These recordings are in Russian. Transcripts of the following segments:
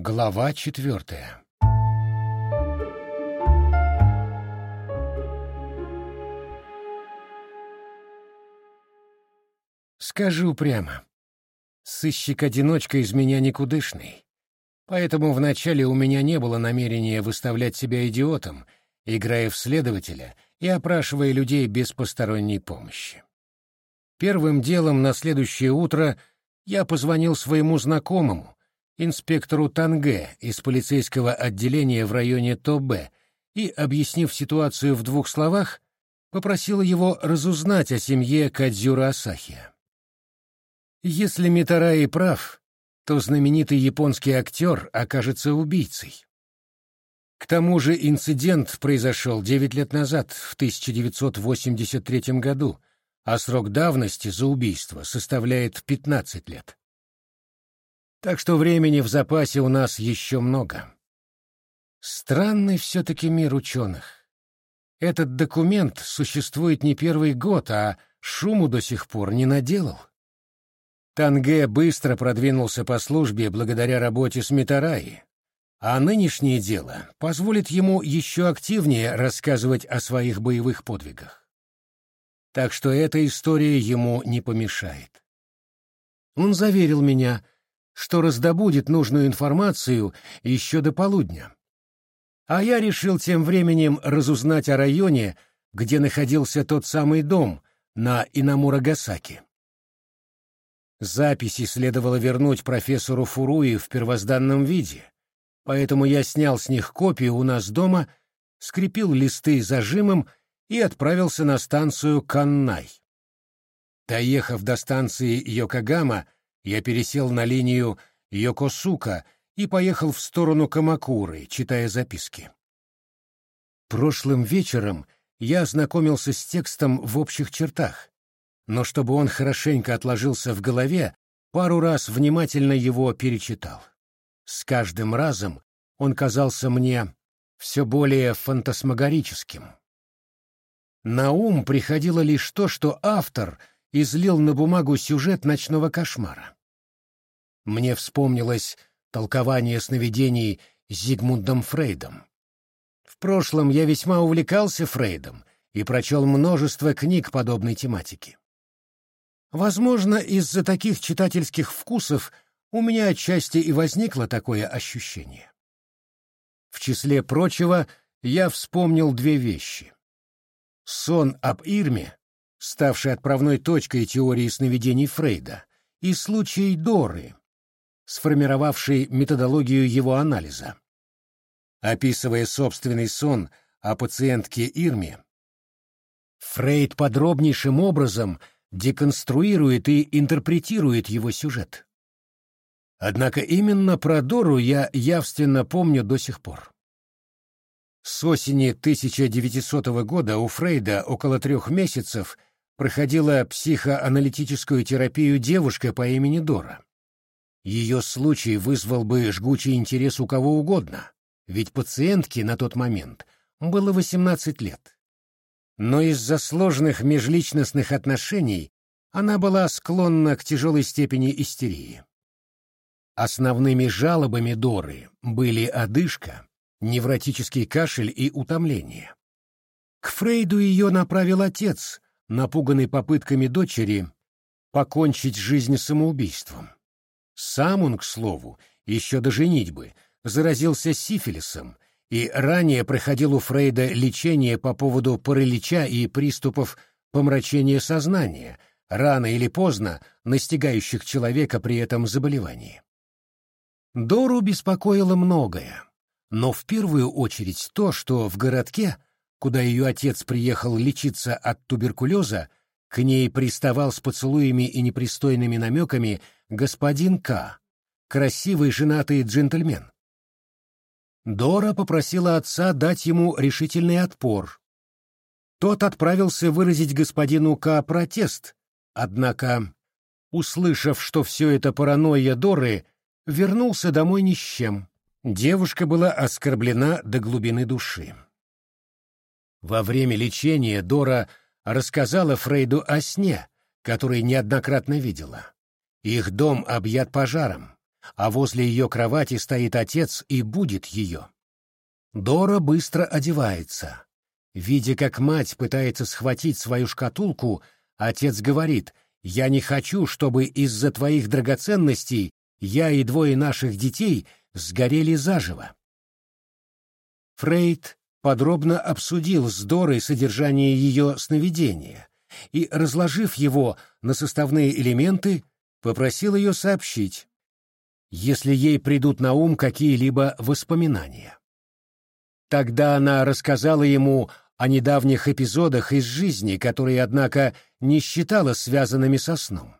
Глава четвертая Скажу прямо, сыщик-одиночка из меня никудышный, поэтому вначале у меня не было намерения выставлять себя идиотом, играя в следователя и опрашивая людей без посторонней помощи. Первым делом на следующее утро я позвонил своему знакомому, инспектору Танге из полицейского отделения в районе Тобе, и, объяснив ситуацию в двух словах, попросил его разузнать о семье Кадзюра Асахия. Если Митараи прав, то знаменитый японский актер окажется убийцей. К тому же инцидент произошел 9 лет назад, в 1983 году, а срок давности за убийство составляет 15 лет. Так что времени в запасе у нас еще много. Странный все-таки мир ученых. Этот документ существует не первый год, а шуму до сих пор не наделал. Танге быстро продвинулся по службе благодаря работе с Митараи, а нынешнее дело позволит ему еще активнее рассказывать о своих боевых подвигах. Так что эта история ему не помешает. Он заверил меня — что раздобудет нужную информацию еще до полудня. А я решил тем временем разузнать о районе, где находился тот самый дом на Инамурагасаки. Записи следовало вернуть профессору Фуруи в первозданном виде, поэтому я снял с них копию у нас дома, скрепил листы зажимом и отправился на станцию Каннай. Доехав до станции Йокогама, я пересел на линию Йокосука и поехал в сторону Камакуры, читая записки. Прошлым вечером я ознакомился с текстом в общих чертах, но чтобы он хорошенько отложился в голове, пару раз внимательно его перечитал. С каждым разом он казался мне все более фантасмагорическим. На ум приходило лишь то, что автор излил на бумагу сюжет ночного кошмара. Мне вспомнилось толкование сновидений Зигмундом Фрейдом. В прошлом я весьма увлекался Фрейдом и прочел множество книг подобной тематики. Возможно, из-за таких читательских вкусов у меня отчасти и возникло такое ощущение. В числе прочего я вспомнил две вещи. Сон об Ирме, ставший отправной точкой теории сновидений Фрейда, и случай Доры, сформировавший методологию его анализа. Описывая собственный сон о пациентке Ирме, Фрейд подробнейшим образом деконструирует и интерпретирует его сюжет. Однако именно про Дору я явственно помню до сих пор. С осени 1900 года у Фрейда около трех месяцев проходила психоаналитическую терапию девушка по имени Дора. Ее случай вызвал бы жгучий интерес у кого угодно, ведь пациентке на тот момент было 18 лет. Но из-за сложных межличностных отношений она была склонна к тяжелой степени истерии. Основными жалобами Доры были одышка, невротический кашель и утомление. К Фрейду ее направил отец, напуганный попытками дочери покончить жизнь самоубийством. Сам он, к слову, еще до женитьбы, заразился сифилисом и ранее проходил у Фрейда лечение по поводу паралича и приступов помрачения сознания, рано или поздно настигающих человека при этом заболевании. Дору беспокоило многое, но в первую очередь то, что в городке, куда ее отец приехал лечиться от туберкулеза, к ней приставал с поцелуями и непристойными намеками господин К., красивый женатый джентльмен. Дора попросила отца дать ему решительный отпор. Тот отправился выразить господину К. протест, однако, услышав, что все это паранойя Доры, вернулся домой ни с чем. Девушка была оскорблена до глубины души. Во время лечения Дора рассказала Фрейду о сне, который неоднократно видела. Их дом объят пожаром. а возле ее кровати стоит отец и будет ее. Дора быстро одевается. Видя, как мать пытается схватить свою шкатулку, отец говорит, «Я не хочу, чтобы из-за твоих драгоценностей я и двое наших детей сгорели заживо». Фрейд подробно обсудил с Дорой содержание ее сновидения и, разложив его на составные элементы, попросил ее сообщить, если ей придут на ум какие-либо воспоминания. Тогда она рассказала ему о недавних эпизодах из жизни, которые, однако, не считала связанными со сном.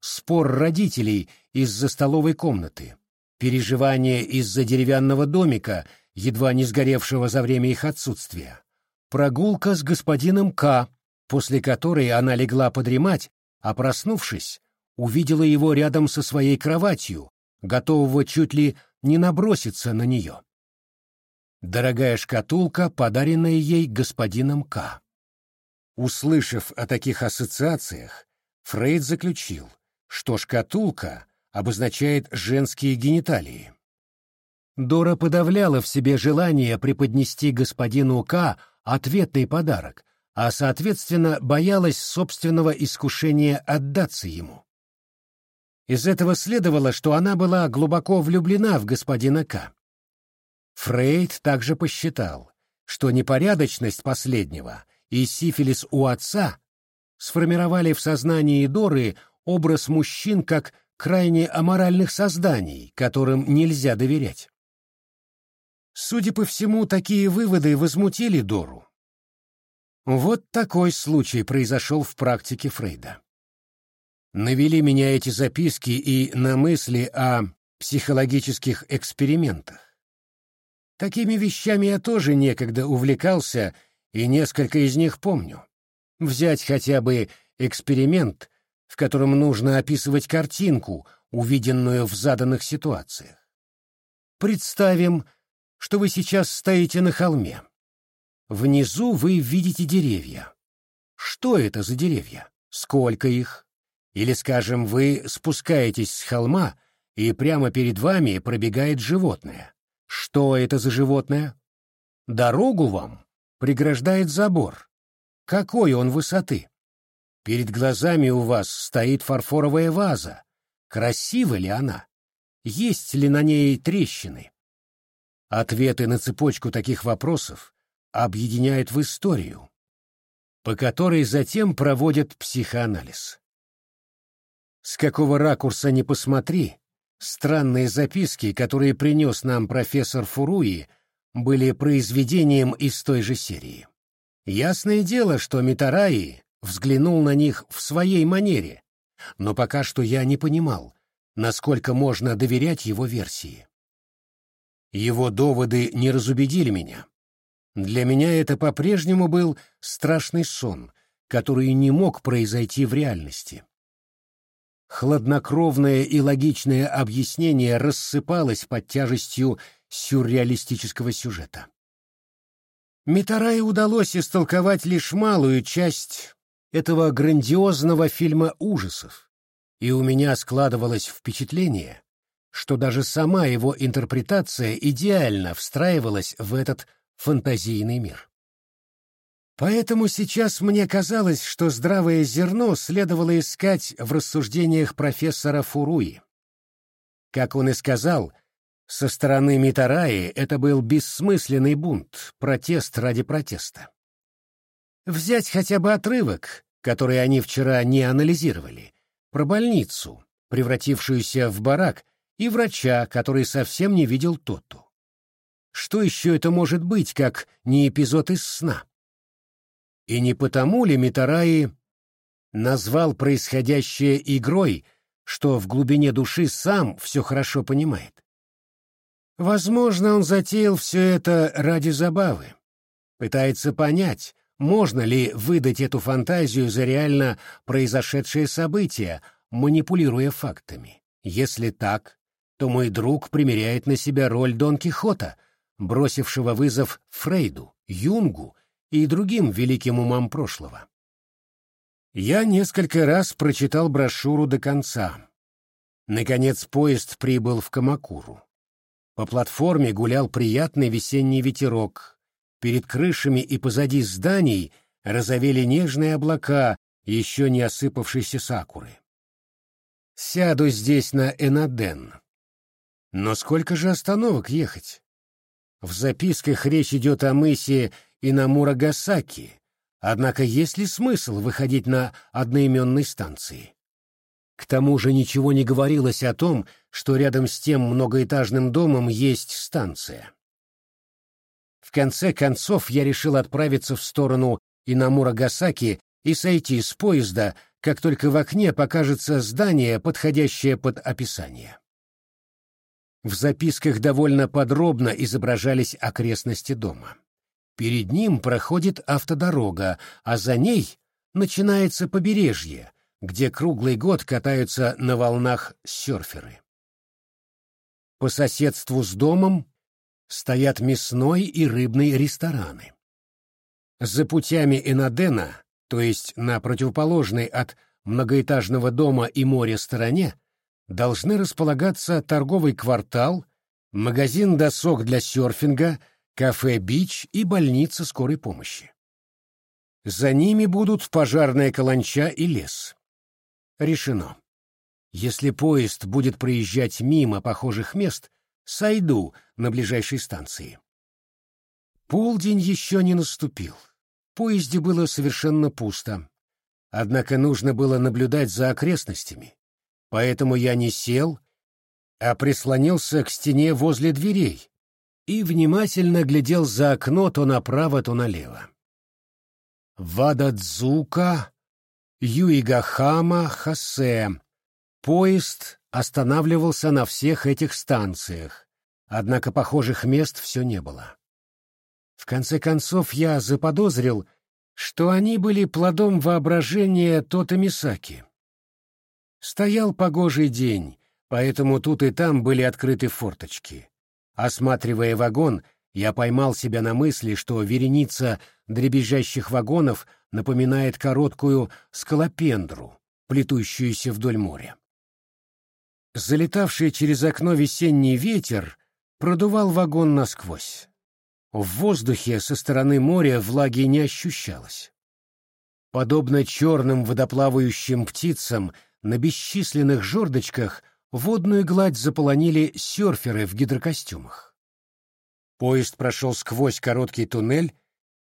Спор родителей из-за столовой комнаты, переживания из-за деревянного домика, едва не сгоревшего за время их отсутствия, прогулка с господином К, после которой она легла подремать, а проснувшись, увидела его рядом со своей кроватью, готового чуть ли не наброситься на нее. Дорогая шкатулка, подаренная ей господином К. Услышав о таких ассоциациях, Фрейд заключил, что шкатулка обозначает женские гениталии. Дора подавляла в себе желание преподнести господину К ответный подарок, а, соответственно, боялась собственного искушения отдаться ему. Из этого следовало, что она была глубоко влюблена в господина К. Фрейд также посчитал, что непорядочность последнего и сифилис у отца сформировали в сознании Доры образ мужчин как крайне аморальных созданий, которым нельзя доверять. Судя по всему, такие выводы возмутили Дору. Вот такой случай произошел в практике Фрейда навели меня эти записки и на мысли о психологических экспериментах. Такими вещами я тоже некогда увлекался, и несколько из них помню. Взять хотя бы эксперимент, в котором нужно описывать картинку, увиденную в заданных ситуациях. Представим, что вы сейчас стоите на холме. Внизу вы видите деревья. Что это за деревья? Сколько их? Или, скажем, вы спускаетесь с холма, и прямо перед вами пробегает животное. Что это за животное? Дорогу вам преграждает забор. Какой он высоты? Перед глазами у вас стоит фарфоровая ваза. Красива ли она? Есть ли на ней трещины? Ответы на цепочку таких вопросов объединяют в историю, по которой затем проводят психоанализ. С какого ракурса ни посмотри, странные записки, которые принес нам профессор Фуруи, были произведением из той же серии. Ясное дело, что Митараи взглянул на них в своей манере, но пока что я не понимал, насколько можно доверять его версии. Его доводы не разубедили меня. Для меня это по-прежнему был страшный сон, который не мог произойти в реальности. Хладнокровное и логичное объяснение рассыпалось под тяжестью сюрреалистического сюжета. Митарае удалось истолковать лишь малую часть этого грандиозного фильма ужасов, и у меня складывалось впечатление, что даже сама его интерпретация идеально встраивалась в этот фантазийный мир. Поэтому сейчас мне казалось, что здравое зерно следовало искать в рассуждениях профессора Фуруи. Как он и сказал, со стороны Митараи это был бессмысленный бунт, протест ради протеста. Взять хотя бы отрывок, который они вчера не анализировали, про больницу, превратившуюся в барак, и врача, который совсем не видел Тоту. Что еще это может быть, как не эпизод из сна? И не потому ли Митараи назвал происходящее игрой, что в глубине души сам все хорошо понимает? Возможно, он затеял все это ради забавы. Пытается понять, можно ли выдать эту фантазию за реально произошедшее событие, манипулируя фактами. Если так, то мой друг примеряет на себя роль Дон Кихота, бросившего вызов Фрейду, Юнгу и другим великим умам прошлого. Я несколько раз прочитал брошюру до конца. Наконец поезд прибыл в Камакуру. По платформе гулял приятный весенний ветерок. Перед крышами и позади зданий розовели нежные облака, еще не осыпавшейся сакуры. Сяду здесь на Энаден. Но сколько же остановок ехать? В записках речь идет о мысе Инамурагасаки, однако есть ли смысл выходить на одноименной станции? К тому же ничего не говорилось о том, что рядом с тем многоэтажным домом есть станция. В конце концов я решил отправиться в сторону Инамурагасаки и сойти с поезда, как только в окне покажется здание, подходящее под описание. В записках довольно подробно изображались окрестности дома. Перед ним проходит автодорога, а за ней начинается побережье, где круглый год катаются на волнах серферы. По соседству с домом стоят мясной и рыбный рестораны. За путями Энадена, то есть на противоположной от многоэтажного дома и моря стороне, должны располагаться торговый квартал, магазин досок для серфинга, кафе «Бич» и больница скорой помощи. За ними будут пожарная каланча и лес. Решено. Если поезд будет проезжать мимо похожих мест, сойду на ближайшей станции. Полдень еще не наступил. В поезде было совершенно пусто. Однако нужно было наблюдать за окрестностями. Поэтому я не сел, а прислонился к стене возле дверей и внимательно глядел за окно то направо, то налево. Вададзука, Юигахама, Хосе. Поезд останавливался на всех этих станциях, однако похожих мест все не было. В конце концов я заподозрил, что они были плодом воображения Тота Мисаки. Стоял погожий день, поэтому тут и там были открыты форточки. Осматривая вагон, я поймал себя на мысли, что вереница дребезжащих вагонов напоминает короткую скалопендру, плетущуюся вдоль моря. Залетавший через окно весенний ветер продувал вагон насквозь. В воздухе со стороны моря влаги не ощущалось. Подобно черным водоплавающим птицам на бесчисленных жердочках водную гладь заполонили серферы в гидрокостюмах. Поезд прошел сквозь короткий туннель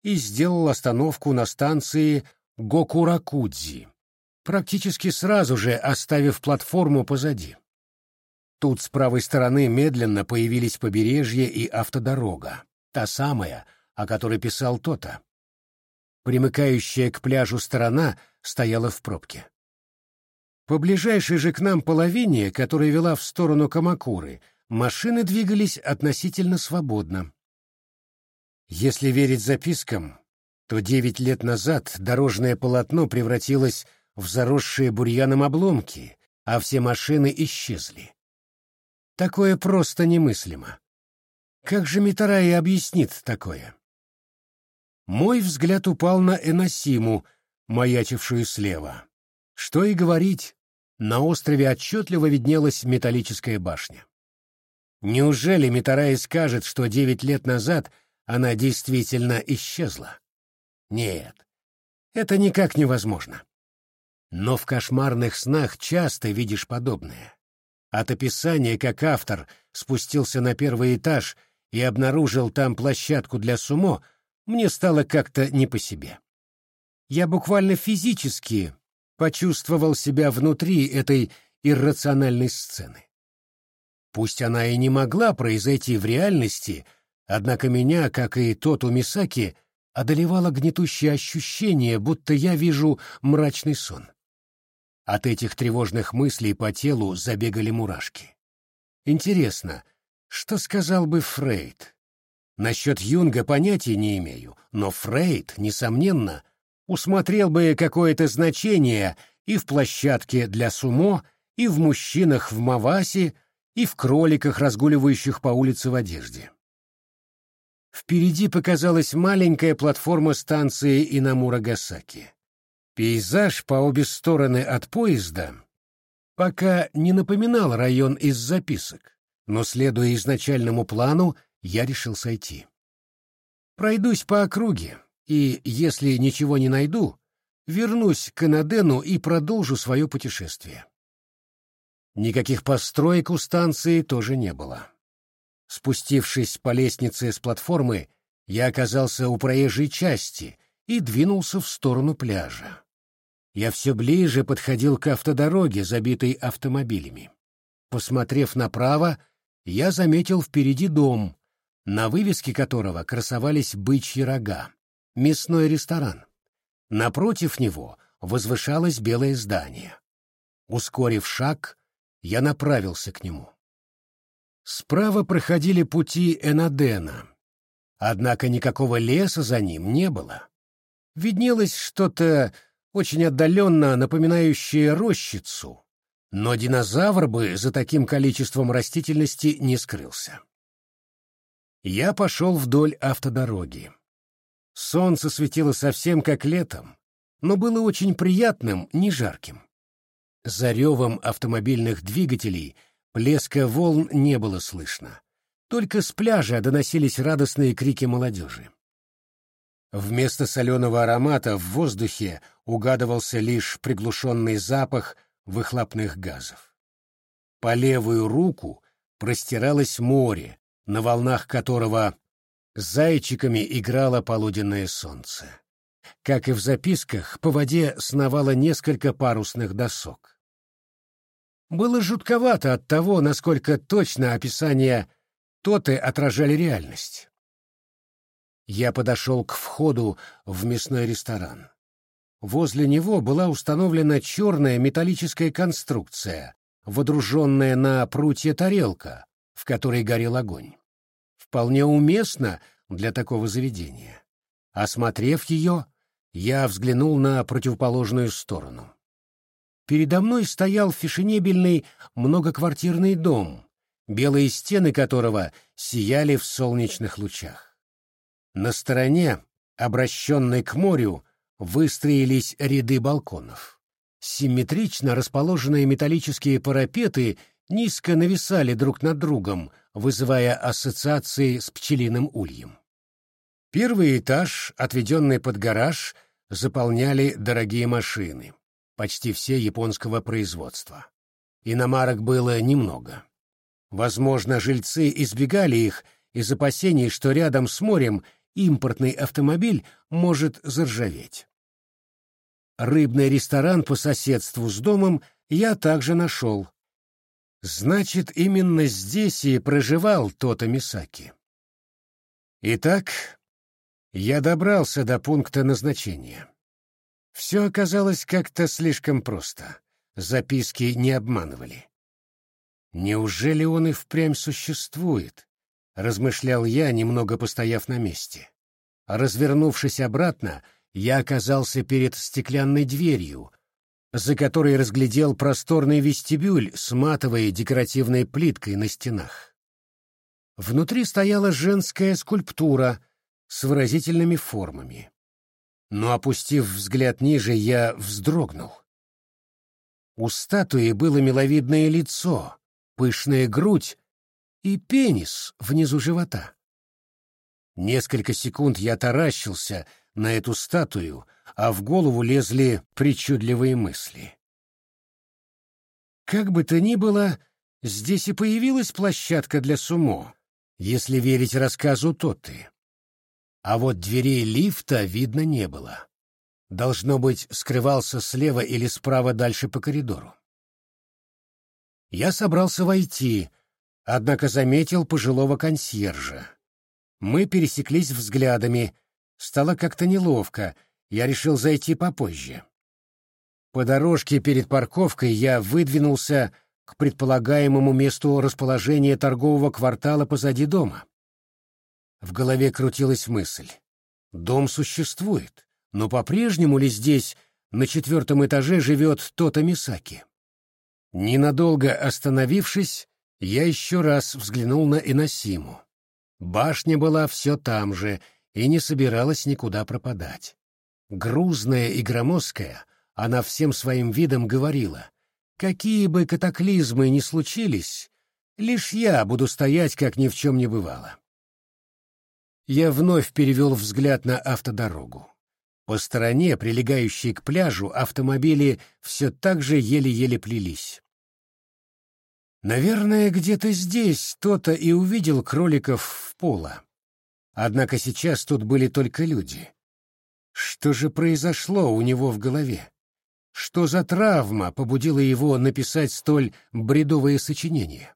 и сделал остановку на станции Гокуракудзи, практически сразу же оставив платформу позади. Тут с правой стороны медленно появились побережье и автодорога, та самая, о которой писал Тота. Примыкающая к пляжу сторона стояла в пробке. По ближайшей же к нам половине, которая вела в сторону Камакуры, машины двигались относительно свободно. Если верить запискам, то девять лет назад дорожное полотно превратилось в заросшие бурьяном обломки, а все машины исчезли. Такое просто немыслимо. Как же Митараи объяснит такое? Мой взгляд упал на Эносиму, маячившую слева. Что и говорить, на острове отчетливо виднелась металлическая башня. Неужели Митараи скажет, что девять лет назад она действительно исчезла? Нет, это никак невозможно. Но в кошмарных снах часто видишь подобное. От описания, как автор спустился на первый этаж и обнаружил там площадку для сумо, мне стало как-то не по себе. Я буквально физически почувствовал себя внутри этой иррациональной сцены. Пусть она и не могла произойти в реальности, однако меня, как и тот у Мисаки, одолевало гнетущее ощущение, будто я вижу мрачный сон. От этих тревожных мыслей по телу забегали мурашки. Интересно, что сказал бы Фрейд? Насчет Юнга понятия не имею, но Фрейд, несомненно, усмотрел бы какое-то значение и в площадке для сумо, и в мужчинах в Мавасе, и в кроликах, разгуливающих по улице в одежде. Впереди показалась маленькая платформа станции Инамурагасаки. Пейзаж по обе стороны от поезда пока не напоминал район из записок, но, следуя изначальному плану, я решил сойти. Пройдусь по округе, и, если ничего не найду, вернусь к Энадену и продолжу свое путешествие. Никаких построек у станции тоже не было. Спустившись по лестнице с платформы, я оказался у проезжей части и двинулся в сторону пляжа. Я все ближе подходил к автодороге, забитой автомобилями. Посмотрев направо, я заметил впереди дом, на вывеске которого красовались бычьи рога, мясной ресторан. Напротив него возвышалось белое здание. Ускорив шаг, я направился к нему. Справа проходили пути Энадена, однако никакого леса за ним не было. Виднелось что-то очень отдаленно напоминающее рощицу, но динозавр бы за таким количеством растительности не скрылся. Я пошел вдоль автодороги. Солнце светило совсем как летом, но было очень приятным, не жарким. За ревом автомобильных двигателей плеска волн не было слышно. Только с пляжа доносились радостные крики молодежи. Вместо соленого аромата в воздухе угадывался лишь приглушенный запах выхлопных газов. По левую руку простиралось море, на волнах которого зайчиками играло полуденное солнце. Как и в записках, по воде сновало несколько парусных досок. Было жутковато от того, насколько точно описания Тоты отражали реальность. Я подошел к входу в мясной ресторан. Возле него была установлена черная металлическая конструкция, водруженная на прутье тарелка, в которой горел огонь. Вполне уместно для такого заведения. Осмотрев ее, я взглянул на противоположную сторону. Передо мной стоял фешенебельный многоквартирный дом, белые стены которого сияли в солнечных лучах. На стороне, обращенной к морю, выстроились ряды балконов. Симметрично расположенные металлические парапеты низко нависали друг над другом, вызывая ассоциации с пчелиным ульем. Первый этаж, отведенный под гараж, заполняли дорогие машины почти все японского производства. Иномарок было немного. Возможно, жильцы избегали их из опасений, что рядом с морем импортный автомобиль может заржаветь. Рыбный ресторан по соседству с домом я также нашел. Значит, именно здесь и проживал Тота Мисаки. Итак, я добрался до пункта назначения. Все оказалось как-то слишком просто. Записки не обманывали. «Неужели он и впрямь существует?» — размышлял я, немного постояв на месте. Развернувшись обратно, я оказался перед стеклянной дверью, за которой разглядел просторный вестибюль с матовой декоративной плиткой на стенах. Внутри стояла женская скульптура с выразительными формами но, опустив взгляд ниже, я вздрогнул. У статуи было миловидное лицо, пышная грудь и пенис внизу живота. Несколько секунд я таращился на эту статую, а в голову лезли причудливые мысли. Как бы то ни было, здесь и появилась площадка для сумо, если верить рассказу Тотты а вот дверей лифта видно не было. Должно быть, скрывался слева или справа дальше по коридору. Я собрался войти, однако заметил пожилого консьержа. Мы пересеклись взглядами, стало как-то неловко, я решил зайти попозже. По дорожке перед парковкой я выдвинулся к предполагаемому месту расположения торгового квартала позади дома. В голове крутилась мысль. Дом существует, но по-прежнему ли здесь, на четвертом этаже, живет Тота Мисаки? Ненадолго остановившись, я еще раз взглянул на Иносиму. Башня была все там же и не собиралась никуда пропадать. Грузная и громоздкая, она всем своим видом говорила какие бы катаклизмы ни случились, лишь я буду стоять, как ни в чем не бывало. Я вновь перевел взгляд на автодорогу. По стороне, прилегающей к пляжу, автомобили все так же еле-еле плелись. Наверное, где-то здесь кто-то и увидел кроликов в поло. Однако сейчас тут были только люди. Что же произошло у него в голове? Что за травма побудила его написать столь бредовое сочинение?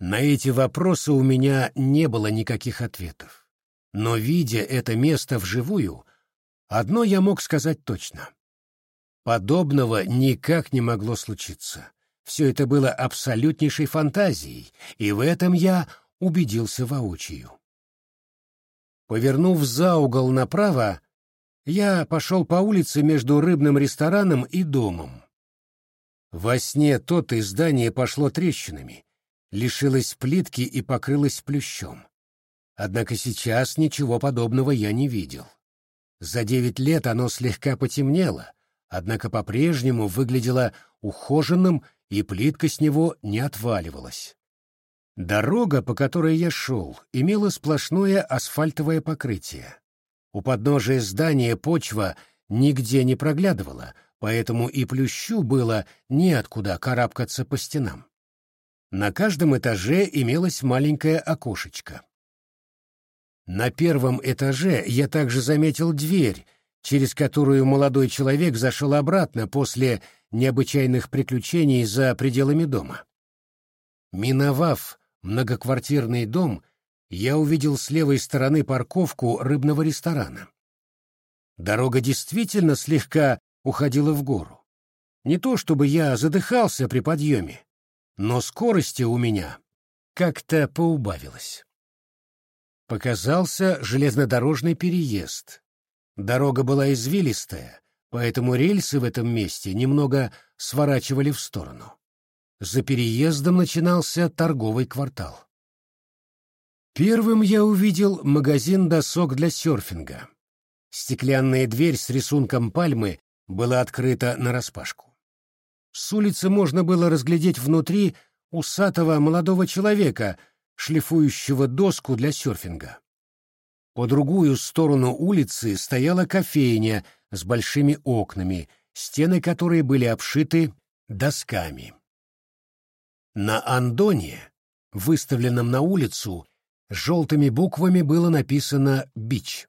На эти вопросы у меня не было никаких ответов. Но, видя это место вживую, одно я мог сказать точно. Подобного никак не могло случиться. Все это было абсолютнейшей фантазией, и в этом я убедился воочию. Повернув за угол направо, я пошел по улице между рыбным рестораном и домом. Во сне то-то здание пошло трещинами, лишилось плитки и покрылось плющом. Однако сейчас ничего подобного я не видел. За девять лет оно слегка потемнело, однако по-прежнему выглядело ухоженным, и плитка с него не отваливалась. Дорога, по которой я шел, имела сплошное асфальтовое покрытие. У подножия здания почва нигде не проглядывала, поэтому и плющу было неоткуда карабкаться по стенам. На каждом этаже имелось маленькое окошечко. На первом этаже я также заметил дверь, через которую молодой человек зашел обратно после необычайных приключений за пределами дома. Миновав многоквартирный дом, я увидел с левой стороны парковку рыбного ресторана. Дорога действительно слегка уходила в гору. Не то чтобы я задыхался при подъеме, но скорости у меня как-то поубавилось. Показался железнодорожный переезд. Дорога была извилистая, поэтому рельсы в этом месте немного сворачивали в сторону. За переездом начинался торговый квартал. Первым я увидел магазин досок для серфинга. Стеклянная дверь с рисунком пальмы была открыта нараспашку. С улицы можно было разглядеть внутри усатого молодого человека шлифующего доску для серфинга. По другую сторону улицы стояла кофейня с большими окнами, стены которой были обшиты досками. На андоне, выставленном на улицу, желтыми буквами было написано «Бич».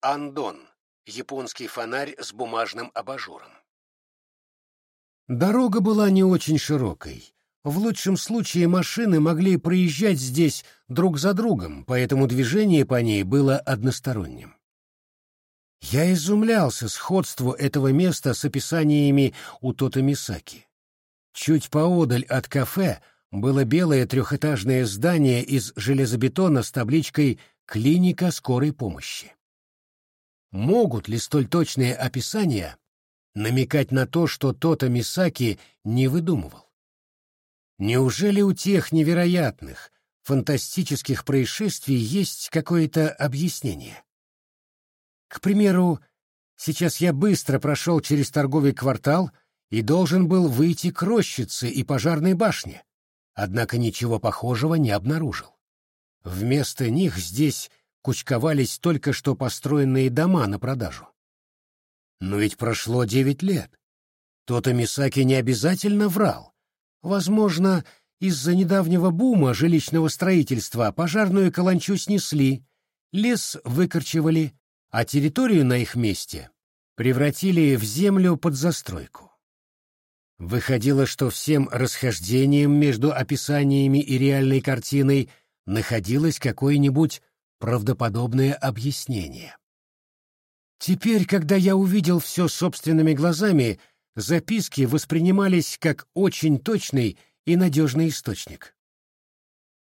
Андон — японский фонарь с бумажным абажуром. Дорога была не очень широкой, в лучшем случае машины могли проезжать здесь друг за другом, поэтому движение по ней было односторонним. Я изумлялся сходству этого места с описаниями у Тота Мисаки. Чуть поодаль от кафе было белое трехэтажное здание из железобетона с табличкой «Клиника скорой помощи». Могут ли столь точные описания намекать на то, что Тота Мисаки не выдумывал? Неужели у тех невероятных, фантастических происшествий есть какое-то объяснение? К примеру, сейчас я быстро прошел через торговый квартал и должен был выйти к рощице и пожарной башне, однако ничего похожего не обнаружил. Вместо них здесь кучковались только что построенные дома на продажу. Но ведь прошло девять лет. То-то Мисаки не обязательно врал. Возможно, из-за недавнего бума жилищного строительства пожарную каланчу снесли, лес выкорчевали, а территорию на их месте превратили в землю под застройку. Выходило, что всем расхождением между описаниями и реальной картиной находилось какое-нибудь правдоподобное объяснение. Теперь, когда я увидел все собственными глазами, записки воспринимались как очень точный и надежный источник.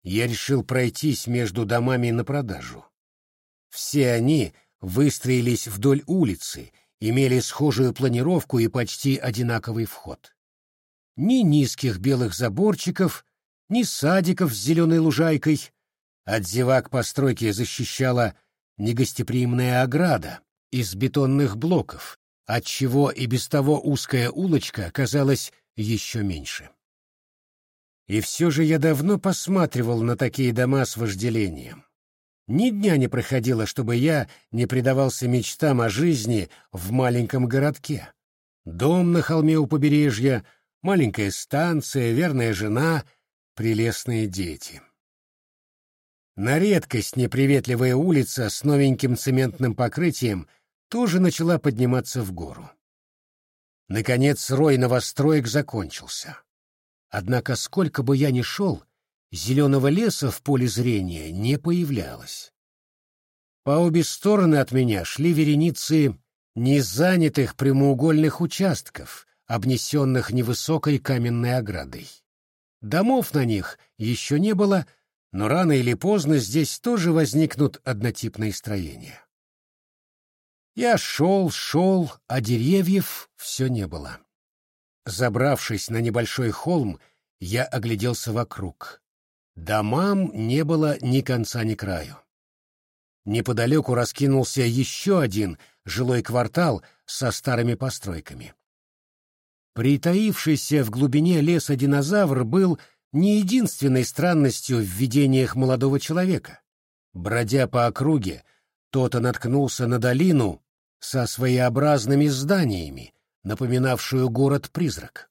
Я решил пройтись между домами на продажу. Все они выстроились вдоль улицы, имели схожую планировку и почти одинаковый вход. Ни низких белых заборчиков, ни садиков с зеленой лужайкой. От зевак постройки защищала негостеприимная ограда из бетонных блоков, отчего и без того узкая улочка казалась еще меньше. И все же я давно посматривал на такие дома с вожделением. Ни дня не проходило, чтобы я не предавался мечтам о жизни в маленьком городке. Дом на холме у побережья, маленькая станция, верная жена, прелестные дети. На редкость неприветливая улица с новеньким цементным покрытием тоже начала подниматься в гору. Наконец рой новостроек закончился. Однако сколько бы я ни шел, зеленого леса в поле зрения не появлялось. По обе стороны от меня шли вереницы незанятых прямоугольных участков, обнесенных невысокой каменной оградой. Домов на них еще не было, но рано или поздно здесь тоже возникнут однотипные строения. Я шел, шел, а деревьев все не было. Забравшись на небольшой холм, я огляделся вокруг. Домам не было ни конца, ни краю. Неподалеку раскинулся еще один жилой квартал со старыми постройками. Притаившийся в глубине леса динозавр был не единственной странностью в видениях молодого человека. Бродя по округе, тот наткнулся на долину со своеобразными зданиями, напоминавшую город-призрак.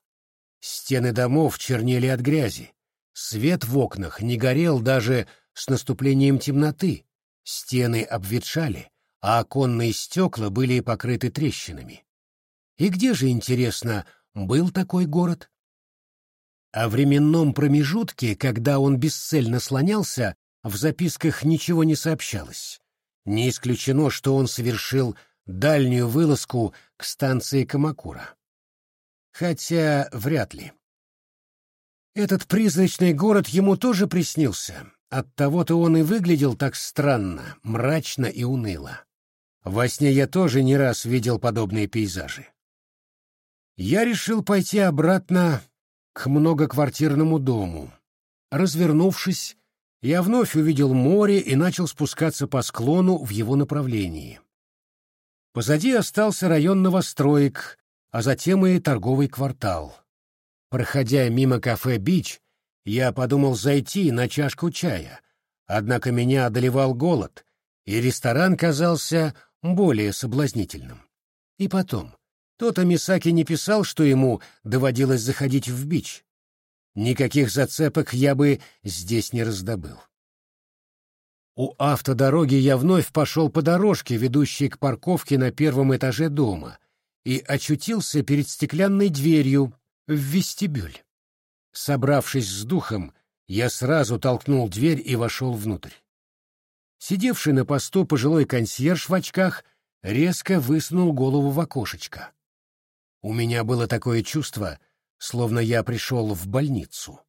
Стены домов чернели от грязи, Свет в окнах не горел даже с наступлением темноты, стены обветшали, а оконные стекла были покрыты трещинами. И где же, интересно, был такой город? О временном промежутке, когда он бесцельно слонялся, в записках ничего не сообщалось. Не исключено, что он совершил дальнюю вылазку к станции Камакура. Хотя вряд ли. Этот призрачный город ему тоже приснился. Оттого-то он и выглядел так странно, мрачно и уныло. Во сне я тоже не раз видел подобные пейзажи. Я решил пойти обратно к многоквартирному дому. Развернувшись, я вновь увидел море и начал спускаться по склону в его направлении. Позади остался район новостроек, а затем и торговый квартал. Проходя мимо кафе «Бич», я подумал зайти на чашку чая, однако меня одолевал голод, и ресторан казался более соблазнительным. И потом, тот Амисаки не писал, что ему доводилось заходить в бич. Никаких зацепок я бы здесь не раздобыл. У автодороги я вновь пошел по дорожке, ведущей к парковке на первом этаже дома, и очутился перед стеклянной дверью, в вестибюль. Собравшись с духом, я сразу толкнул дверь и вошел внутрь. Сидевший на посту пожилой консьерж в очках резко высунул голову в окошечко. У меня было такое чувство, словно я пришел в больницу.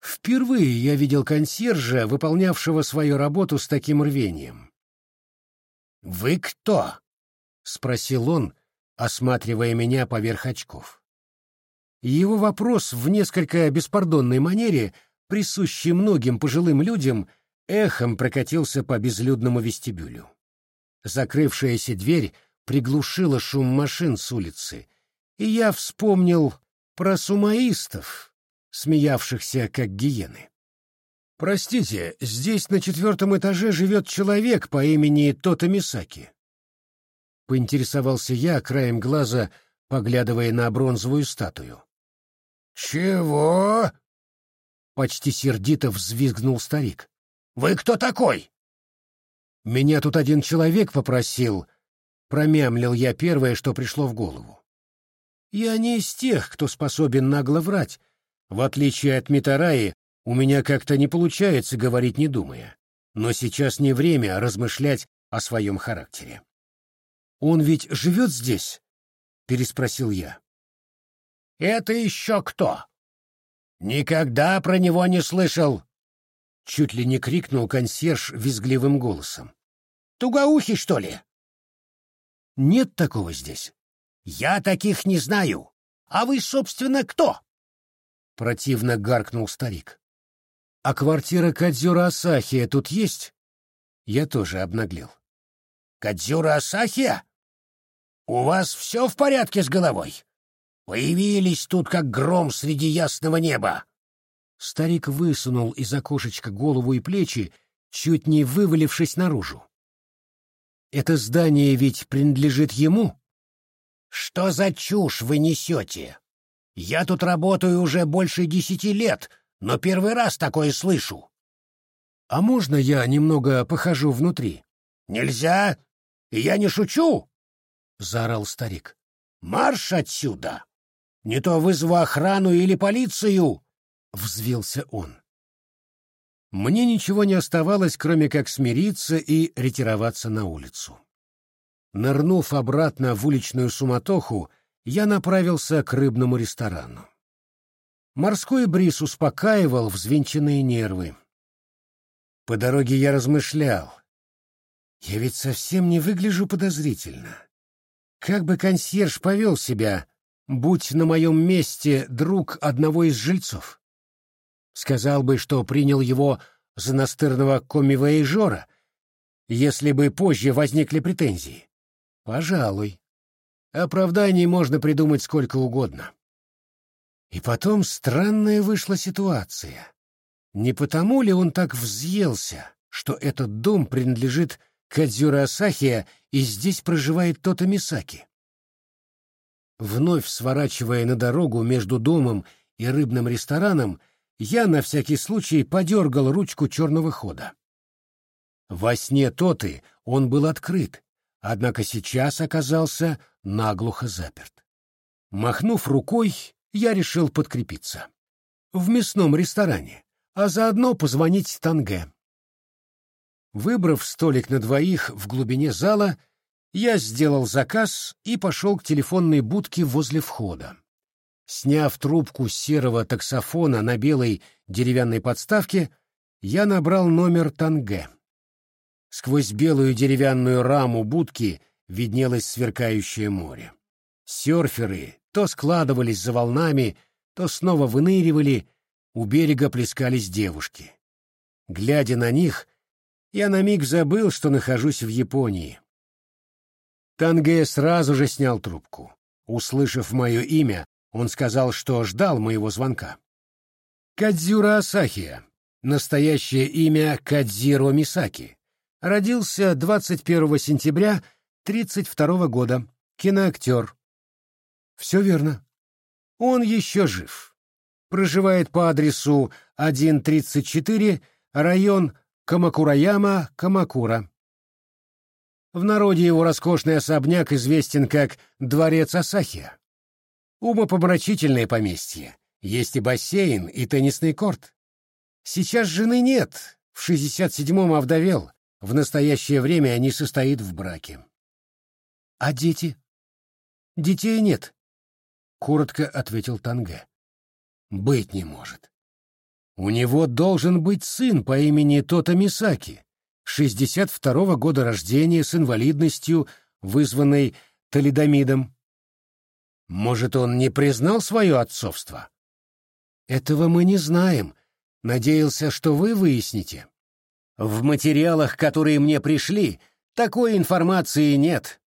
Впервые я видел консьержа, выполнявшего свою работу с таким рвением. «Вы кто?» — спросил он, осматривая меня поверх очков. Его вопрос в несколько беспардонной манере, присущей многим пожилым людям, эхом прокатился по безлюдному вестибюлю. Закрывшаяся дверь приглушила шум машин с улицы, и я вспомнил про сумаистов, смеявшихся как гиены. «Простите, здесь на четвертом этаже живет человек по имени Тота Мисаки». Поинтересовался я краем глаза, поглядывая на бронзовую статую. «Чего?» — почти сердито взвизгнул старик. «Вы кто такой?» «Меня тут один человек попросил», — промямлил я первое, что пришло в голову. «Я не из тех, кто способен нагло врать. В отличие от Митараи, у меня как-то не получается говорить не думая. Но сейчас не время размышлять о своем характере». «Он ведь живет здесь?» — переспросил я. Это еще кто? Никогда про него не слышал. Чуть ли не крикнул консьерж визгливым голосом. Тугоухий, что ли? Нет такого здесь. Я таких не знаю. А вы, собственно, кто? Противно гаркнул старик. А квартира Кадзюра Асахия тут есть? Я тоже обнаглел. Кадзюра Асахия? У вас все в порядке с головой? Появились тут, как гром среди ясного неба. Старик высунул из окошечка голову и плечи, чуть не вывалившись наружу. Это здание ведь принадлежит ему? Что за чушь вы несете? Я тут работаю уже больше десяти лет, но первый раз такое слышу. А можно я немного похожу внутри? Нельзя. Я не шучу, — заорал старик. Марш отсюда! Не то вызову охрану или полицию, — взвился он. Мне ничего не оставалось, кроме как смириться и ретироваться на улицу. Нырнув обратно в уличную суматоху, я направился к рыбному ресторану. Морской бриз успокаивал взвинченные нервы. По дороге я размышлял. Я ведь совсем не выгляжу подозрительно. Как бы консьерж повел себя, будь на моем месте друг одного из жильцов? Сказал бы, что принял его за настырного комивояжера, если бы позже возникли претензии. Пожалуй. Оправданий можно придумать сколько угодно. И потом странная вышла ситуация. Не потому ли он так взъелся, что этот дом принадлежит Кадзюра Асахия и здесь проживает Тота Мисаки? Вновь сворачивая на дорогу между домом и рыбным рестораном, я на всякий случай подергал ручку черного хода. Во сне Тоты он был открыт, однако сейчас оказался наглухо заперт. Махнув рукой, я решил подкрепиться. В мясном ресторане, а заодно позвонить Танге. Выбрав столик на двоих в глубине зала, я сделал заказ и пошел к телефонной будке возле входа. Сняв трубку серого таксофона на белой деревянной подставке, я набрал номер Танге. Сквозь белую деревянную раму будки виднелось сверкающее море. Серферы то складывались за волнами, то снова выныривали, у берега плескались девушки. Глядя на них, я на миг забыл, что нахожусь в Японии. Танге сразу же снял трубку. Услышав мое имя, он сказал, что ждал моего звонка. Кадзюра Асахия, настоящее имя Кадзиро Мисаки, родился 21 сентября 32 года, киноактер. Все верно. Он еще жив. Проживает по адресу 134, район Камакураяма, Камакура. В народе его роскошный особняк известен как «Дворец Асахия». Умопомрачительное поместье. Есть и бассейн, и теннисный корт. Сейчас жены нет, в 67-м овдовел, в настоящее время не состоит в браке. А дети? Детей нет, — коротко ответил Танге. Быть не может. У него должен быть сын по имени Тота Мисаки, 62-го года рождения с инвалидностью, вызванной талидомидом. Может, он не признал свое отцовство? Этого мы не знаем. Надеялся, что вы выясните. В материалах, которые мне пришли, такой информации нет.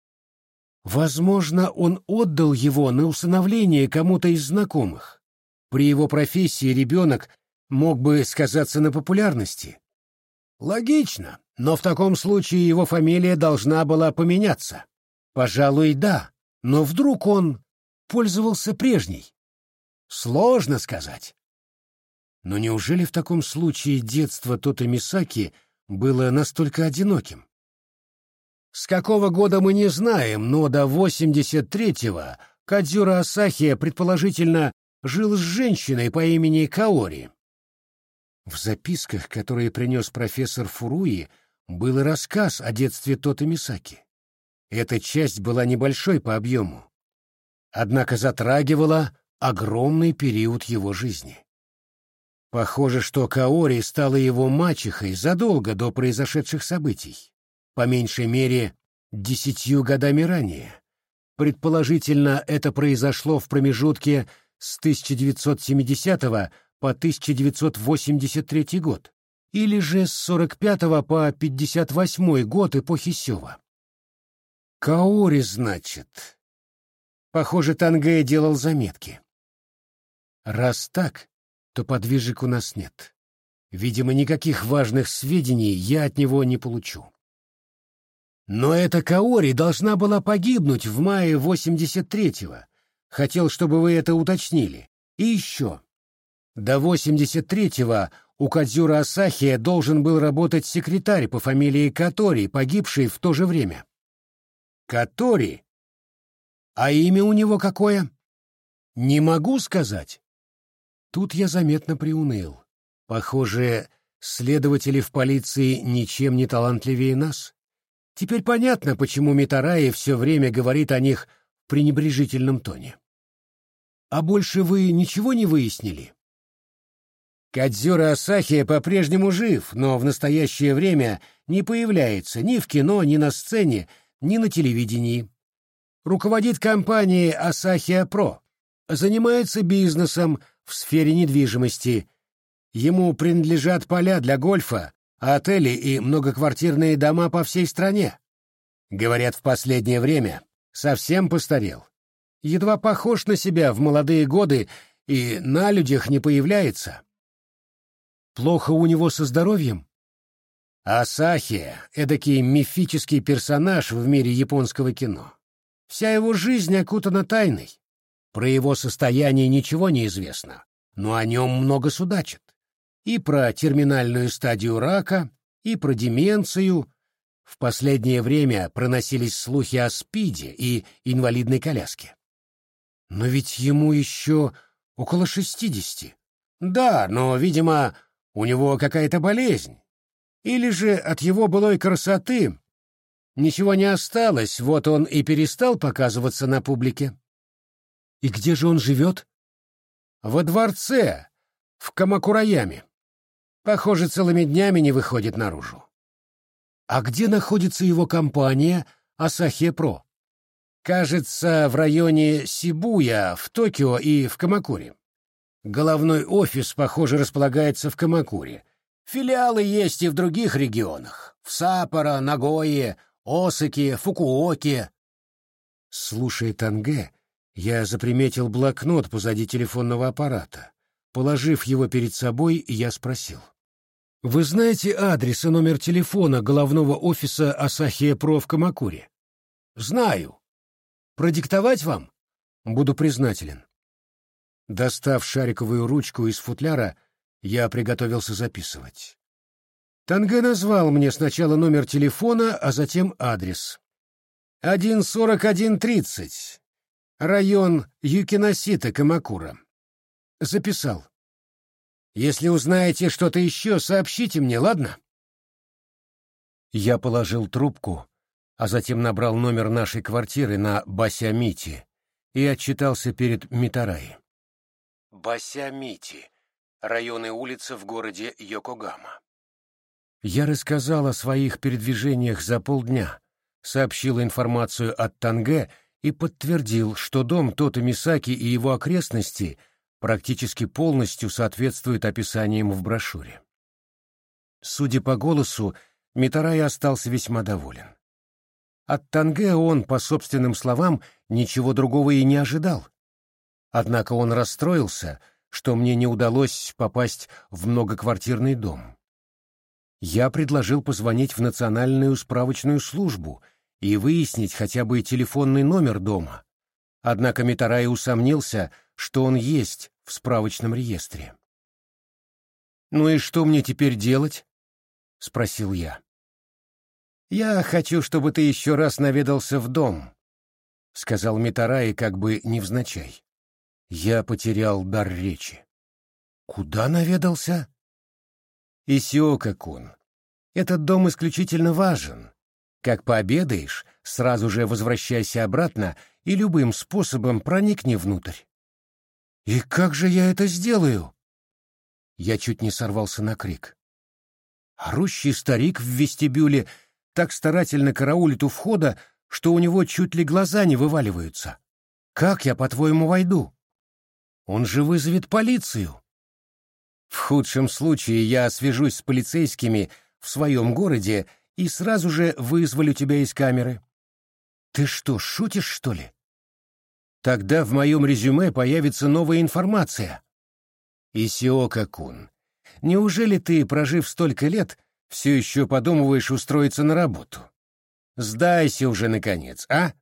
Возможно, он отдал его на усыновление кому-то из знакомых. При его профессии ребенок мог бы сказаться на популярности. Логично, но в таком случае его фамилия должна была поменяться. Пожалуй, да, но вдруг он пользовался прежней? Сложно сказать. Но неужели в таком случае детство Тота Мисаки было настолько одиноким? С какого года мы не знаем, но до 83-го Кадзюра Асахия предположительно жил с женщиной по имени Каори. В записках, которые принес профессор Фуруи, был рассказ о детстве Тота Мисаки. Эта часть была небольшой по объему, однако затрагивала огромный период его жизни. Похоже, что Каори стала его мачехой задолго до произошедших событий, по меньшей мере десятью годами ранее. Предположительно, это произошло в промежутке с 1970 по 1983 год, или же с 45 по 58 год эпохи Сёва. Каори, значит, Похоже, Танге делал заметки. Раз так, то подвижек у нас нет. Видимо, никаких важных сведений я от него не получу. Но эта Каори должна была погибнуть в мае 83-го. Хотел, чтобы вы это уточнили. И еще. До 83-го у Кадзюра Асахия должен был работать секретарь по фамилии Катори, погибший в то же время. Катори? А имя у него какое? Не могу сказать. Тут я заметно приуныл. Похоже, следователи в полиции ничем не талантливее нас. Теперь понятно, почему Митараи все время говорит о них в пренебрежительном тоне. А больше вы ничего не выяснили? Кадзюра Асахия по-прежнему жив, но в настоящее время не появляется ни в кино, ни на сцене, ни на телевидении. Руководит компанией Асахия Про. Занимается бизнесом в сфере недвижимости. Ему принадлежат поля для гольфа, отели и многоквартирные дома по всей стране. Говорят, в последнее время совсем постарел. Едва похож на себя в молодые годы и на людях не появляется. Плохо у него со здоровьем? Асахи — эдакий мифический персонаж в мире японского кино. Вся его жизнь окутана тайной. Про его состояние ничего не известно, но о нем много судачат и про терминальную стадию рака, и про деменцию. В последнее время проносились слухи о СПИДе и инвалидной коляске. Но ведь ему еще около шестидесяти. Да, но, видимо, у него какая-то болезнь. Или же от его былой красоты ничего не осталось, вот он и перестал показываться на публике. И где же он живет? Во дворце, в Камакураяме. Похоже, целыми днями не выходит наружу. А где находится его компания Асахия Про? Кажется, в районе Сибуя, в Токио и в Камакуре. Головной офис, похоже, располагается в Камакуре. Филиалы есть и в других регионах. В Саппоро, Нагое, Осаке, Фукуоке. Слушая Танге, я заприметил блокнот позади телефонного аппарата. Положив его перед собой, я спросил. «Вы знаете адрес и номер телефона головного офиса Асахия Про в Камакуре?» «Знаю. Продиктовать вам?» «Буду признателен». Достав шариковую ручку из футляра, я приготовился записывать. Танге назвал мне сначала номер телефона, а затем адрес. «Один сорок один тридцать. Район Юкиносита, Камакура». Записал. Если узнаете что-то еще, сообщите мне, ладно? Я положил трубку, а затем набрал номер нашей квартиры на Басямити и отчитался перед Митараи. Басямити. Район и улица в городе Йокогама. Я рассказал о своих передвижениях за полдня, сообщил информацию от Танге и подтвердил, что дом Тото Мисаки и его окрестности — практически полностью соответствует описаниям в брошюре. Судя по голосу, Митарай остался весьма доволен. От Танге он, по собственным словам, ничего другого и не ожидал. Однако он расстроился, что мне не удалось попасть в многоквартирный дом. Я предложил позвонить в Национальную справочную службу и выяснить хотя бы телефонный номер дома. Однако Митарай усомнился, что он есть в справочном реестре. «Ну и что мне теперь делать?» — спросил я. «Я хочу, чтобы ты еще раз наведался в дом», — сказал Митараи как бы невзначай. Я потерял дар речи. «Куда наведался?» «Исиока-кун. Этот дом исключительно важен. Как пообедаешь, сразу же возвращайся обратно и любым способом проникни внутрь. «И как же я это сделаю?» Я чуть не сорвался на крик. Орущий старик в вестибюле так старательно караулит у входа, что у него чуть ли глаза не вываливаются. «Как я, по-твоему, войду?» «Он же вызовет полицию!» «В худшем случае я свяжусь с полицейскими в своем городе и сразу же вызволю тебя из камеры». «Ты что, шутишь, что ли?» Тогда в моем резюме появится новая информация. Исиока-кун, неужели ты, прожив столько лет, все еще подумываешь устроиться на работу? Сдайся уже, наконец, а?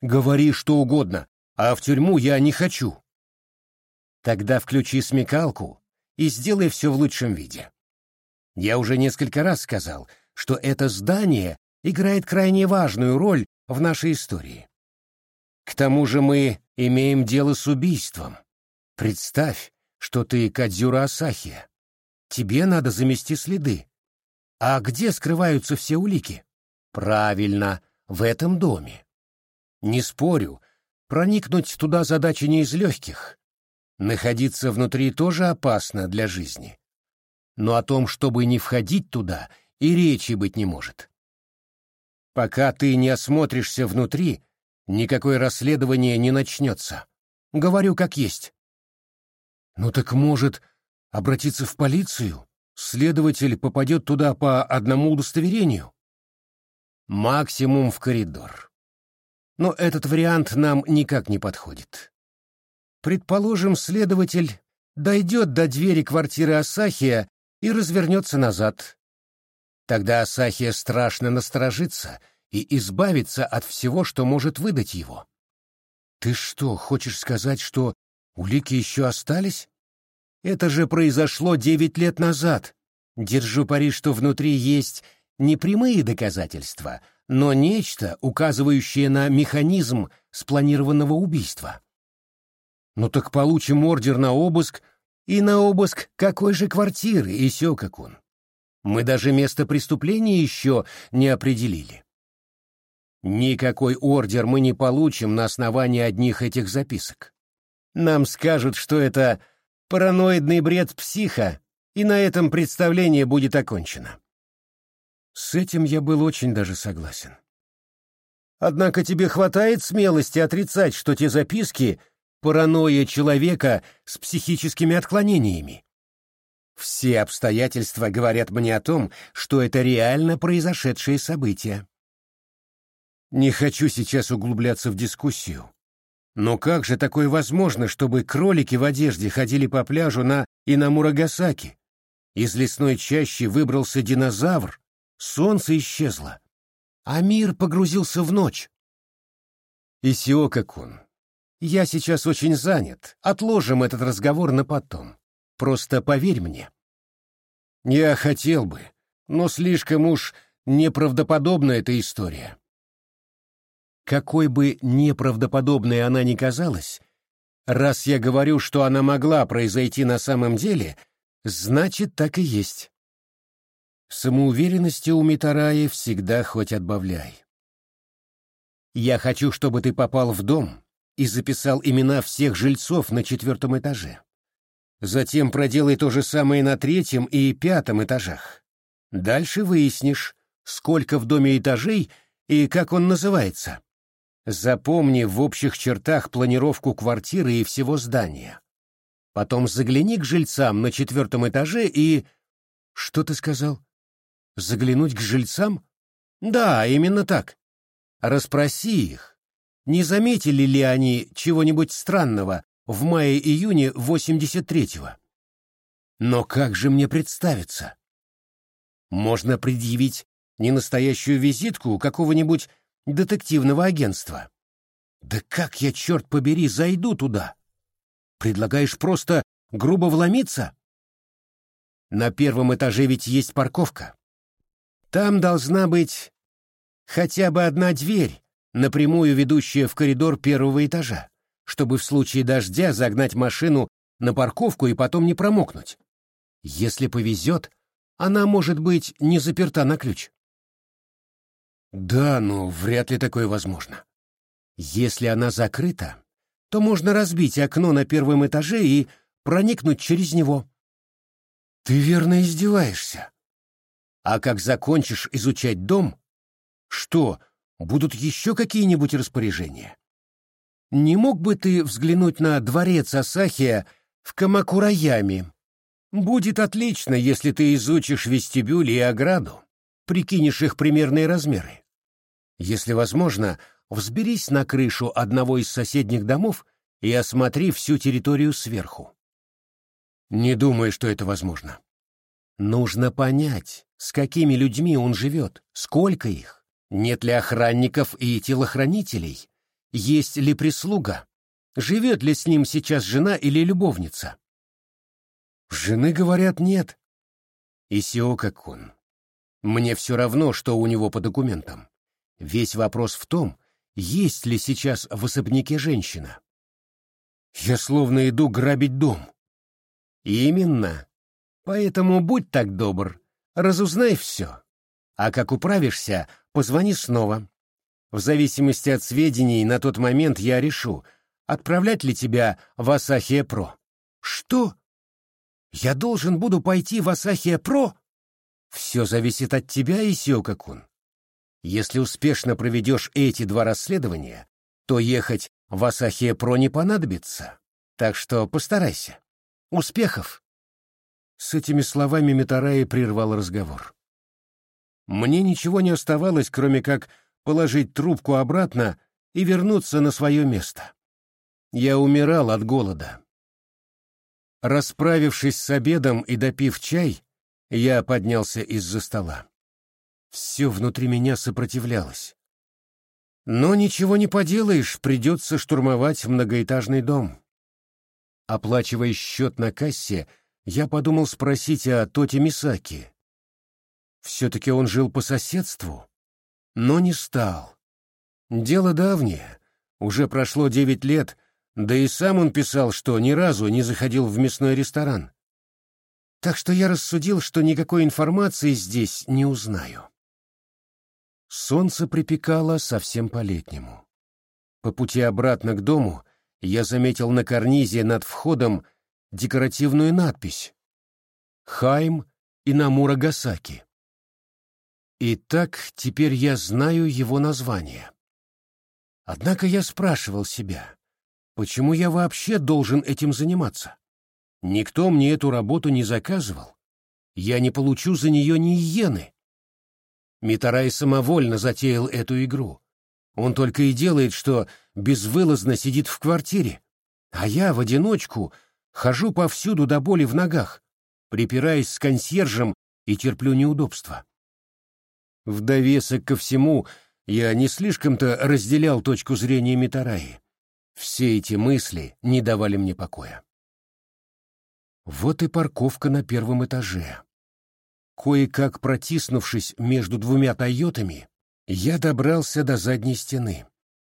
Говори что угодно, а в тюрьму я не хочу. Тогда включи смекалку и сделай все в лучшем виде. Я уже несколько раз сказал, что это здание играет крайне важную роль в нашей истории. К тому же мы имеем дело с убийством. Представь, что ты Кадзюра Асахия. Тебе надо замести следы. А где скрываются все улики? Правильно, в этом доме. Не спорю, проникнуть туда задача не из легких. Находиться внутри тоже опасно для жизни. Но о том, чтобы не входить туда, и речи быть не может. Пока ты не осмотришься внутри, никакое расследование не начнется. Говорю как есть. Ну так может обратиться в полицию? Следователь попадет туда по одному удостоверению? Максимум в коридор. Но этот вариант нам никак не подходит. Предположим, следователь дойдет до двери квартиры Асахия и развернется назад. Тогда Асахия страшно насторожится и избавится от всего, что может выдать его. Ты что, хочешь сказать, что улики еще остались? Это же произошло девять лет назад. Держу пари, что внутри есть не прямые доказательства, но нечто, указывающее на механизм спланированного убийства. Ну так получим ордер на обыск, и на обыск какой же квартиры, и сё как он. Мы даже место преступления еще не определили. Никакой ордер мы не получим на основании одних этих записок. Нам скажут, что это параноидный бред психа, и на этом представление будет окончено. С этим я был очень даже согласен. Однако тебе хватает смелости отрицать, что те записки — паранойя человека с психическими отклонениями. Все обстоятельства говорят мне о том, что это реально произошедшие события. Не хочу сейчас углубляться в дискуссию. Но как же такое возможно, чтобы кролики в одежде ходили по пляжу на Инамурагасаки? Из лесной чащи выбрался динозавр, солнце исчезло, а мир погрузился в ночь. Исиока-кун, я сейчас очень занят, отложим этот разговор на потом. Просто поверь мне. Я хотел бы, но слишком уж неправдоподобна эта история. Какой бы неправдоподобной она ни казалась, раз я говорю, что она могла произойти на самом деле, значит, так и есть. Самоуверенности у Митараи всегда хоть отбавляй. Я хочу, чтобы ты попал в дом и записал имена всех жильцов на четвертом этаже. Затем проделай то же самое на третьем и пятом этажах. Дальше выяснишь, сколько в доме этажей и как он называется. Запомни в общих чертах планировку квартиры и всего здания. Потом загляни к жильцам на четвертом этаже и... Что ты сказал? Заглянуть к жильцам? Да, именно так. Расспроси их. Не заметили ли они чего-нибудь странного в мае-июне 83-го? Но как же мне представиться? Можно предъявить ненастоящую визитку какого-нибудь детективного агентства. Да как я, черт побери, зайду туда? Предлагаешь просто грубо вломиться? На первом этаже ведь есть парковка. Там должна быть хотя бы одна дверь, напрямую ведущая в коридор первого этажа, чтобы в случае дождя загнать машину на парковку и потом не промокнуть. Если повезет, она может быть не заперта на ключ. Да, но вряд ли такое возможно. Если она закрыта, то можно разбить окно на первом этаже и проникнуть через него. Ты верно издеваешься. А как закончишь изучать дом, что, будут еще какие-нибудь распоряжения? Не мог бы ты взглянуть на дворец Асахия в Камакураяме? Будет отлично, если ты изучишь вестибюль и ограду прикинешь их примерные размеры. Если возможно, взберись на крышу одного из соседних домов и осмотри всю территорию сверху. Не думаю, что это возможно. Нужно понять, с какими людьми он живет, сколько их, нет ли охранников и телохранителей, есть ли прислуга, живет ли с ним сейчас жена или любовница. Жены, говорят, нет. И Сио как он. Мне все равно, что у него по документам. Весь вопрос в том, есть ли сейчас в особняке женщина. Я словно иду грабить дом. Именно. Поэтому будь так добр, разузнай все. А как управишься, позвони снова. В зависимости от сведений на тот момент я решу, отправлять ли тебя в Асахия Про. Что? Я должен буду пойти в Асахия Про? Все зависит от тебя, Исио-кун. Если успешно проведешь эти два расследования, то ехать в Асахия Про не понадобится. Так что постарайся. Успехов!» С этими словами Митараи прервал разговор. Мне ничего не оставалось, кроме как положить трубку обратно и вернуться на свое место. Я умирал от голода. Расправившись с обедом и допив чай, я поднялся из-за стола. Все внутри меня сопротивлялось. Но ничего не поделаешь, придется штурмовать многоэтажный дом. Оплачивая счет на кассе, я подумал спросить о Тоте Мисаки. Все-таки он жил по соседству, но не стал. Дело давнее, уже прошло девять лет, да и сам он писал, что ни разу не заходил в мясной ресторан. Так что я рассудил, что никакой информации здесь не узнаю. Солнце припекало совсем по-летнему. По пути обратно к дому я заметил на карнизе над входом декоративную надпись «Хайм и Намура Гасаки». Итак, теперь я знаю его название. Однако я спрашивал себя, почему я вообще должен этим заниматься? Никто мне эту работу не заказывал. Я не получу за нее ни иены. Митарай самовольно затеял эту игру. Он только и делает, что безвылазно сидит в квартире, а я в одиночку хожу повсюду до боли в ногах, припираясь с консьержем и терплю неудобства. В довесок ко всему я не слишком-то разделял точку зрения Митараи. Все эти мысли не давали мне покоя. Вот и парковка на первом этаже. Кое-как протиснувшись между двумя «Тойотами», я добрался до задней стены.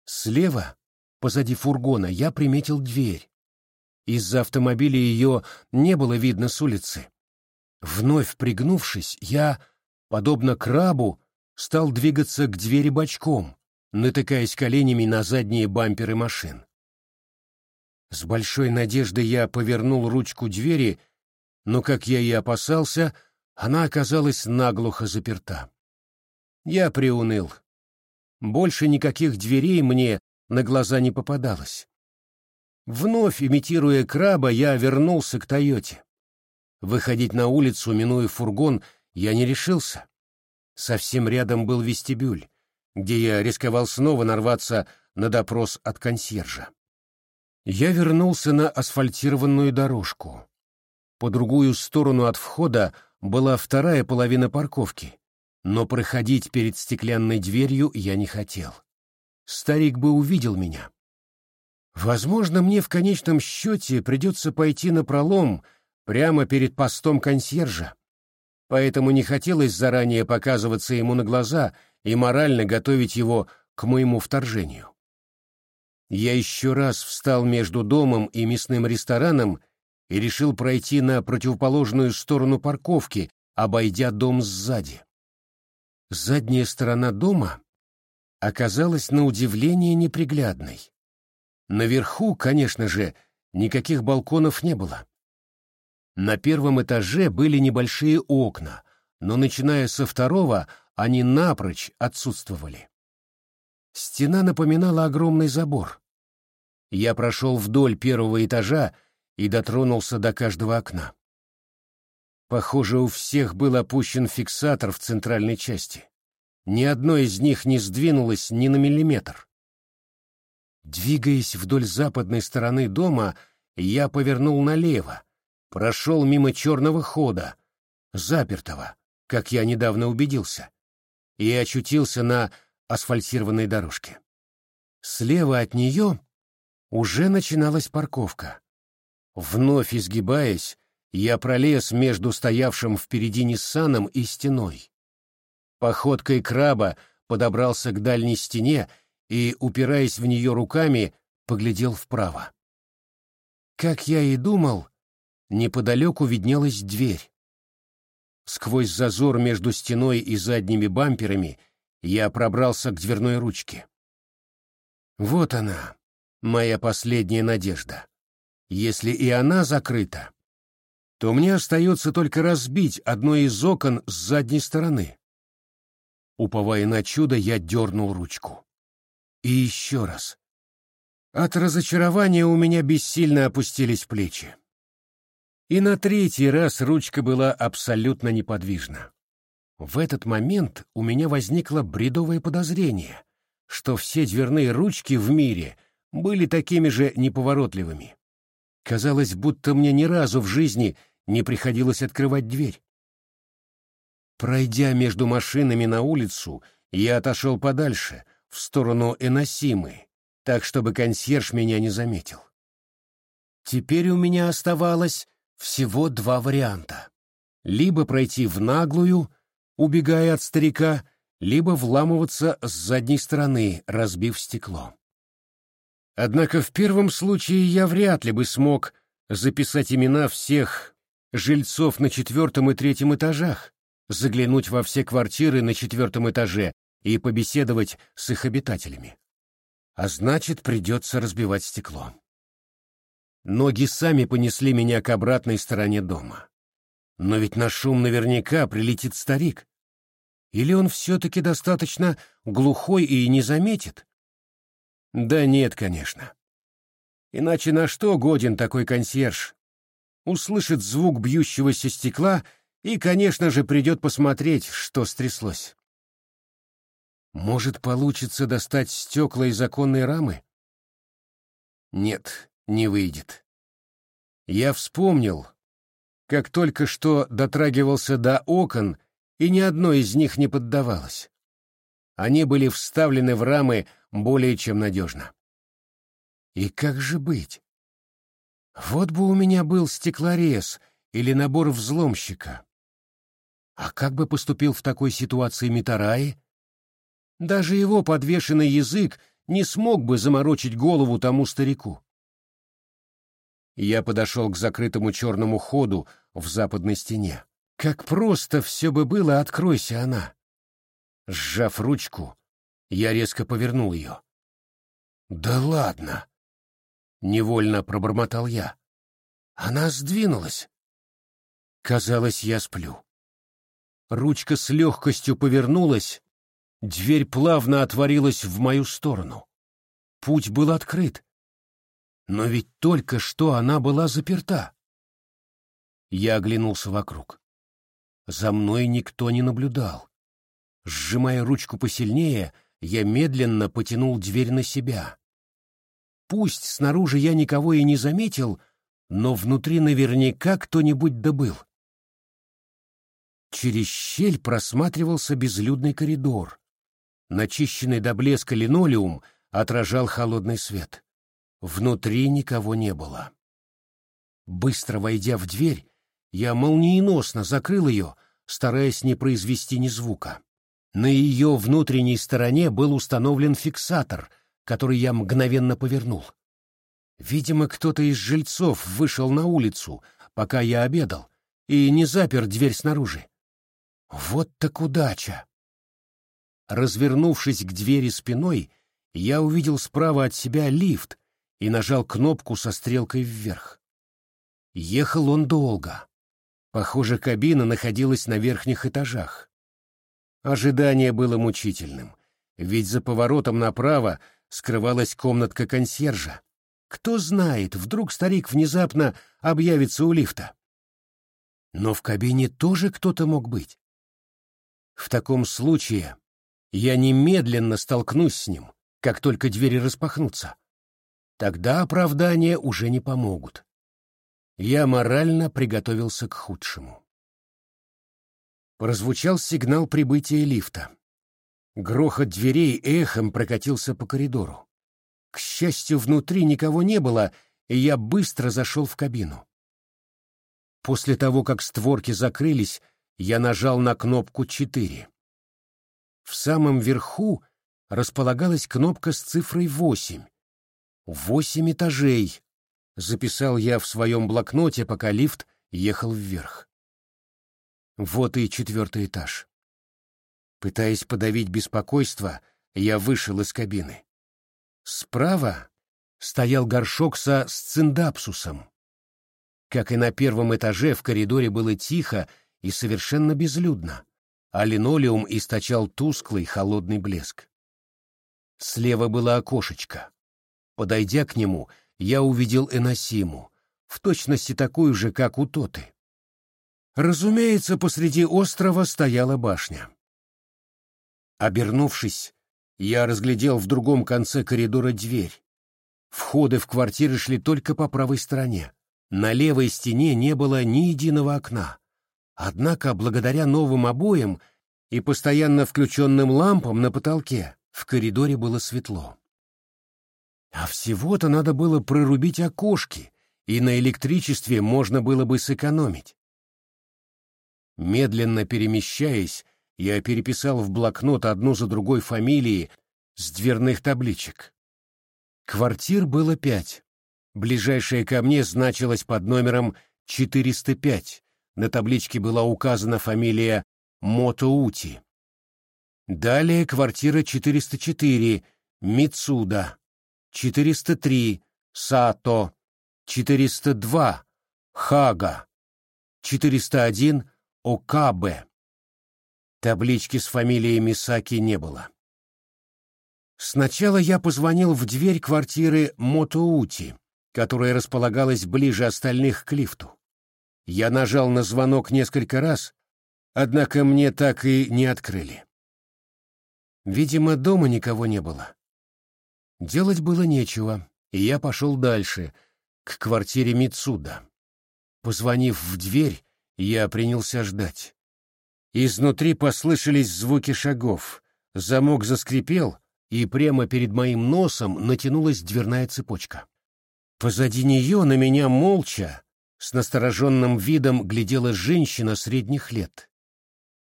Слева, позади фургона, я приметил дверь. Из-за автомобиля ее не было видно с улицы. Вновь пригнувшись, я, подобно крабу, стал двигаться к двери бочком, натыкаясь коленями на задние бамперы машин. С большой надеждой я повернул ручку двери, но, как я и опасался, она оказалась наглухо заперта. Я приуныл. Больше никаких дверей мне на глаза не попадалось. Вновь имитируя краба, я вернулся к Тойоте. Выходить на улицу, минуя фургон, я не решился. Совсем рядом был вестибюль, где я рисковал снова нарваться на допрос от консьержа. Я вернулся на асфальтированную дорожку. По другую сторону от входа была вторая половина парковки, но проходить перед стеклянной дверью я не хотел. Старик бы увидел меня. Возможно, мне в конечном счете придется пойти на пролом прямо перед постом консьержа, поэтому не хотелось заранее показываться ему на глаза и морально готовить его к моему вторжению. Я еще раз встал между домом и мясным рестораном и решил пройти на противоположную сторону парковки, обойдя дом сзади. Задняя сторона дома оказалась на удивление неприглядной. Наверху, конечно же, никаких балконов не было. На первом этаже были небольшие окна, но начиная со второго они напрочь отсутствовали. Стена напоминала огромный забор. Я прошел вдоль первого этажа и дотронулся до каждого окна. Похоже, у всех был опущен фиксатор в центральной части. Ни одно из них не сдвинулось ни на миллиметр. Двигаясь вдоль западной стороны дома, я повернул налево, прошел мимо черного хода, запертого, как я недавно убедился, и очутился на асфальтированной дорожке. Слева от нее уже начиналась парковка. Вновь изгибаясь, я пролез между стоявшим впереди Ниссаном и стеной. Походкой краба подобрался к дальней стене и, упираясь в нее руками, поглядел вправо. Как я и думал, неподалеку виднелась дверь. Сквозь зазор между стеной и задними бамперами я пробрался к дверной ручке. Вот она, моя последняя надежда. Если и она закрыта, то мне остается только разбить одно из окон с задней стороны. Уповая на чудо, я дернул ручку. И еще раз. От разочарования у меня бессильно опустились плечи. И на третий раз ручка была абсолютно неподвижна. В этот момент у меня возникло бредовое подозрение, что все дверные ручки в мире были такими же неповоротливыми. Казалось, будто мне ни разу в жизни не приходилось открывать дверь. Пройдя между машинами на улицу, я отошел подальше, в сторону Эносимы, так, чтобы консьерж меня не заметил. Теперь у меня оставалось всего два варианта. Либо пройти в наглую, убегая от старика, либо вламываться с задней стороны, разбив стекло. Однако в первом случае я вряд ли бы смог записать имена всех жильцов на четвертом и третьем этажах, заглянуть во все квартиры на четвертом этаже и побеседовать с их обитателями. А значит, придется разбивать стекло. Ноги сами понесли меня к обратной стороне дома. Но ведь на шум наверняка прилетит старик. Или он все-таки достаточно глухой и не заметит? Да нет, конечно. Иначе на что годен такой консьерж? Услышит звук бьющегося стекла и, конечно же, придет посмотреть, что стряслось. Может, получится достать стекла из оконной рамы? Нет, не выйдет. Я вспомнил, как только что дотрагивался до окон, и ни одно из них не поддавалось. Они были вставлены в рамы более чем надежно. И как же быть? Вот бы у меня был стеклорез или набор взломщика. А как бы поступил в такой ситуации Митараи? Даже его подвешенный язык не смог бы заморочить голову тому старику. Я подошел к закрытому черному ходу в западной стене. Как просто все бы было, откройся она. Сжав ручку, я резко повернул ее. «Да ладно!» — невольно пробормотал я. «Она сдвинулась!» Казалось, я сплю. Ручка с легкостью повернулась, дверь плавно отворилась в мою сторону. Путь был открыт. Но ведь только что она была заперта. Я оглянулся вокруг. За мной никто не наблюдал. Сжимая ручку посильнее, я медленно потянул дверь на себя. Пусть снаружи я никого и не заметил, но внутри наверняка кто-нибудь добыл. Через щель просматривался безлюдный коридор. Начищенный до блеска линолеум отражал холодный свет. Внутри никого не было. Быстро войдя в дверь, я молниеносно закрыл ее, стараясь не произвести ни звука. На ее внутренней стороне был установлен фиксатор, который я мгновенно повернул. Видимо, кто-то из жильцов вышел на улицу, пока я обедал, и не запер дверь снаружи. Вот так удача! Развернувшись к двери спиной, я увидел справа от себя лифт и нажал кнопку со стрелкой вверх. Ехал он долго. Похоже, кабина находилась на верхних этажах. Ожидание было мучительным, ведь за поворотом направо скрывалась комнатка консьержа. Кто знает, вдруг старик внезапно объявится у лифта. Но в кабине тоже кто-то мог быть. В таком случае я немедленно столкнусь с ним, как только двери распахнутся, Тогда оправдания уже не помогут. Я морально приготовился к худшему. Прозвучал сигнал прибытия лифта. Грохот дверей эхом прокатился по коридору. К счастью, внутри никого не было, и я быстро зашел в кабину. После того, как створки закрылись, я нажал на кнопку 4. В самом верху располагалась кнопка с цифрой 8. Восемь этажей, записал я в своем блокноте, пока лифт ехал вверх. Вот и четвертый этаж. Пытаясь подавить беспокойство, я вышел из кабины. Справа стоял горшок со сциндапсусом. Как и на первом этаже, в коридоре было тихо и совершенно безлюдно, а линолеум источал тусклый холодный блеск. Слева было окошечко. Подойдя к нему, я увидел Эносиму, в точности такую же, как у Тоты. Разумеется, посреди острова стояла башня. Обернувшись, я разглядел в другом конце коридора дверь. Входы в квартиры шли только по правой стороне. На левой стене не было ни единого окна. Однако, благодаря новым обоям и постоянно включенным лампам на потолке, в коридоре было светло. А всего-то надо было прорубить окошки, и на электричестве можно было бы сэкономить. Медленно перемещаясь, я переписал в блокнот одну за другой фамилии с дверных табличек. Квартир было пять. Ближайшая ко мне значилась под номером 405. На табличке была указана фамилия Мотоути. Далее квартира 404, Мицуда. 403 Сато, 402 Хага, 401 Окабе. Таблички с фамилией Мисаки не было. Сначала я позвонил в дверь квартиры Мотоути, которая располагалась ближе остальных к лифту. Я нажал на звонок несколько раз, однако мне так и не открыли. Видимо, дома никого не было. Делать было нечего, и я пошел дальше, к квартире Мицуда. Позвонив в дверь, я принялся ждать. Изнутри послышались звуки шагов, замок заскрипел, и прямо перед моим носом натянулась дверная цепочка. Позади нее на меня молча, с настороженным видом глядела женщина средних лет.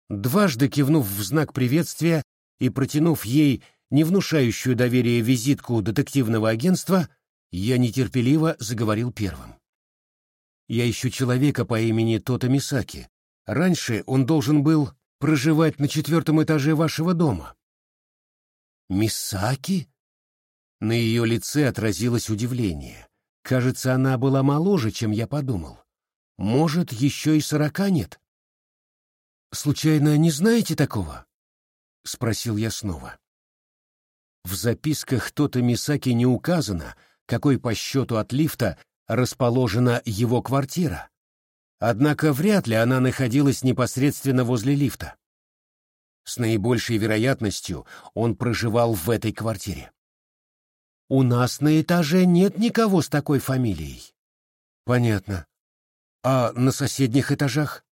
Дважды кивнув в знак приветствия и протянув ей не внушающую доверие визитку детективного агентства, я нетерпеливо заговорил первым. Я ищу человека по имени Тота Мисаки. Раньше он должен был проживать на четвертом этаже вашего дома. Мисаки? На ее лице отразилось удивление. Кажется, она была моложе, чем я подумал. Может, еще и сорока нет? Случайно не знаете такого? Спросил я снова. В записках Тота Мисаки не указано, какой по счету от лифта расположена его квартира. Однако вряд ли она находилась непосредственно возле лифта. С наибольшей вероятностью он проживал в этой квартире. «У нас на этаже нет никого с такой фамилией». «Понятно. А на соседних этажах?»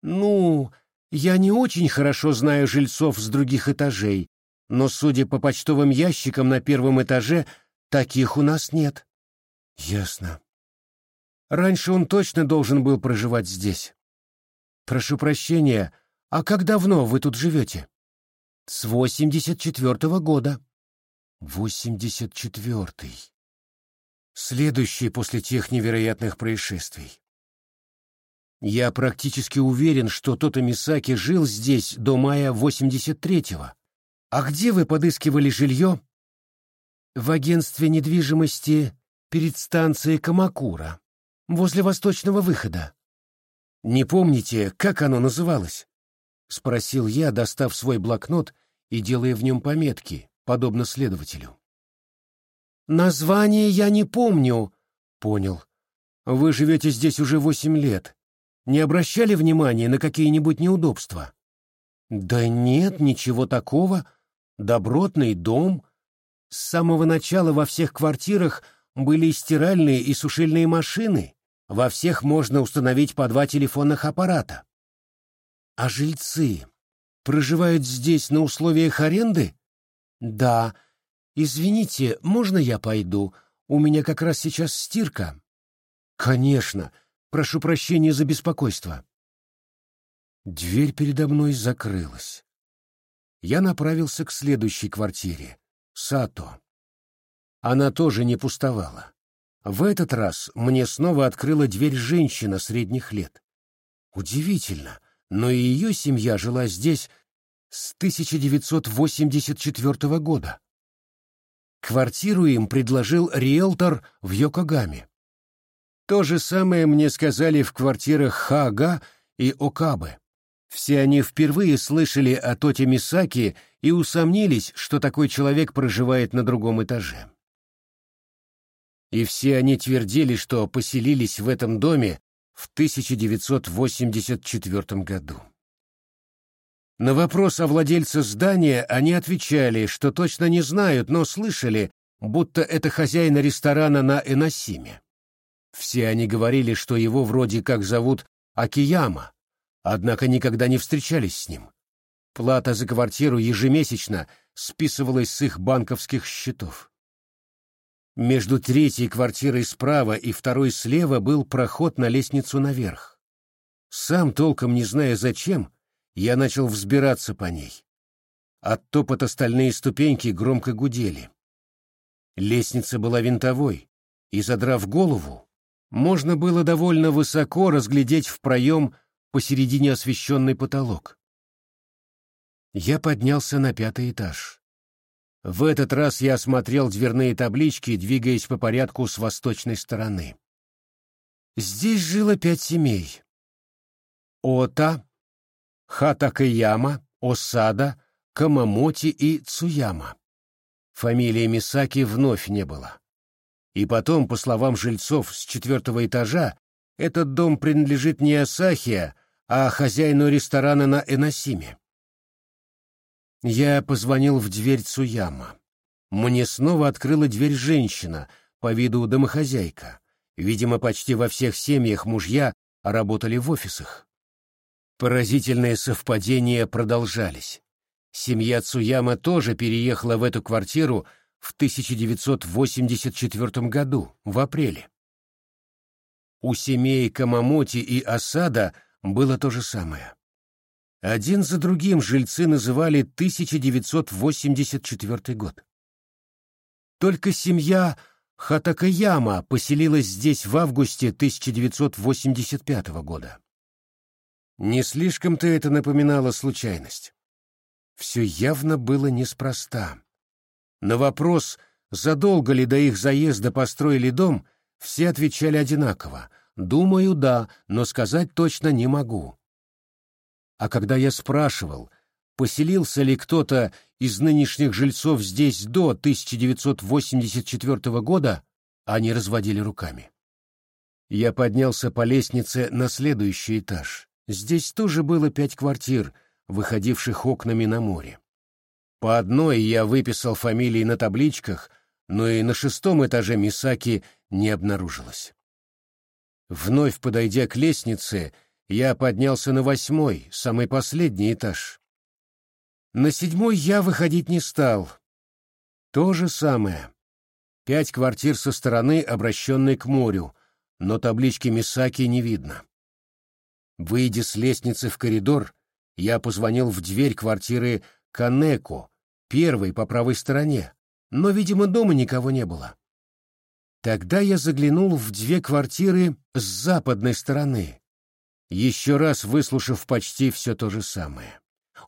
«Ну, я не очень хорошо знаю жильцов с других этажей, но, судя по почтовым ящикам на первом этаже, таких у нас нет. Ясно. Раньше он точно должен был проживать здесь. Прошу прощения, а как давно вы тут живете? С восемьдесят четвертого года. Восемьдесят четвертый. Следующий после тех невероятных происшествий. Я практически уверен, что тот Мисаки жил здесь до мая восемьдесят третьего. «А где вы подыскивали жилье?» «В агентстве недвижимости перед станцией Камакура, возле восточного выхода». «Не помните, как оно называлось?» — спросил я, достав свой блокнот и делая в нем пометки, подобно следователю. «Название я не помню», — понял. «Вы живете здесь уже восемь лет. Не обращали внимания на какие-нибудь неудобства?» «Да нет, ничего такого», добротный дом. С самого начала во всех квартирах были стиральные и сушильные машины, во всех можно установить по два телефонных аппарата. А жильцы проживают здесь на условиях аренды? Да. Извините, можно я пойду? У меня как раз сейчас стирка. Конечно. Прошу прощения за беспокойство. Дверь передо мной закрылась. Я направился к следующей квартире, Сато. Она тоже не пустовала. В этот раз мне снова открыла дверь женщина средних лет. Удивительно, но и ее семья жила здесь с 1984 года. Квартиру им предложил риэлтор в Йокогаме. То же самое мне сказали в квартирах Хага и Окабе. Все они впервые слышали о Тоте Мисаки и усомнились, что такой человек проживает на другом этаже. И все они твердили, что поселились в этом доме в 1984 году. На вопрос о владельце здания они отвечали, что точно не знают, но слышали, будто это хозяин ресторана на Эносиме. Все они говорили, что его вроде как зовут Акияма, однако никогда не встречались с ним. Плата за квартиру ежемесячно списывалась с их банковских счетов. Между третьей квартирой справа и второй слева был проход на лестницу наверх. Сам, толком не зная зачем, я начал взбираться по ней. От топота стальные ступеньки громко гудели. Лестница была винтовой, и, задрав голову, можно было довольно высоко разглядеть в проем посередине освещенный потолок. Я поднялся на пятый этаж. В этот раз я осмотрел дверные таблички, двигаясь по порядку с восточной стороны. Здесь жило пять семей. Ота, Хатакаяма, Осада, Камамоти и Цуяма. Фамилии Мисаки вновь не было. И потом, по словам жильцов с четвертого этажа, этот дом принадлежит не Асахия, а хозяину ресторана на Эносиме. Я позвонил в дверь Цуяма. Мне снова открыла дверь женщина, по виду домохозяйка. Видимо, почти во всех семьях мужья работали в офисах. Поразительные совпадения продолжались. Семья Цуяма тоже переехала в эту квартиру в 1984 году, в апреле. У семей Камамоти и Осада было то же самое. Один за другим жильцы называли 1984 год. Только семья Хатакаяма поселилась здесь в августе 1985 года. Не слишком-то это напоминало случайность. Все явно было неспроста. На вопрос, задолго ли до их заезда построили дом, все отвечали одинаково. «Думаю, да, но сказать точно не могу». А когда я спрашивал, поселился ли кто-то из нынешних жильцов здесь до 1984 года, они разводили руками. Я поднялся по лестнице на следующий этаж. Здесь тоже было пять квартир, выходивших окнами на море. По одной я выписал фамилии на табличках, но и на шестом этаже Мисаки не обнаружилось. Вновь подойдя к лестнице, я поднялся на восьмой, самый последний этаж. На седьмой я выходить не стал. То же самое. Пять квартир со стороны, обращенной к морю, но таблички Мисаки не видно. Выйдя с лестницы в коридор, я позвонил в дверь квартиры Канеко, первой по правой стороне, но, видимо, дома никого не было. Тогда я заглянул в две квартиры с западной стороны, еще раз выслушав почти все то же самое.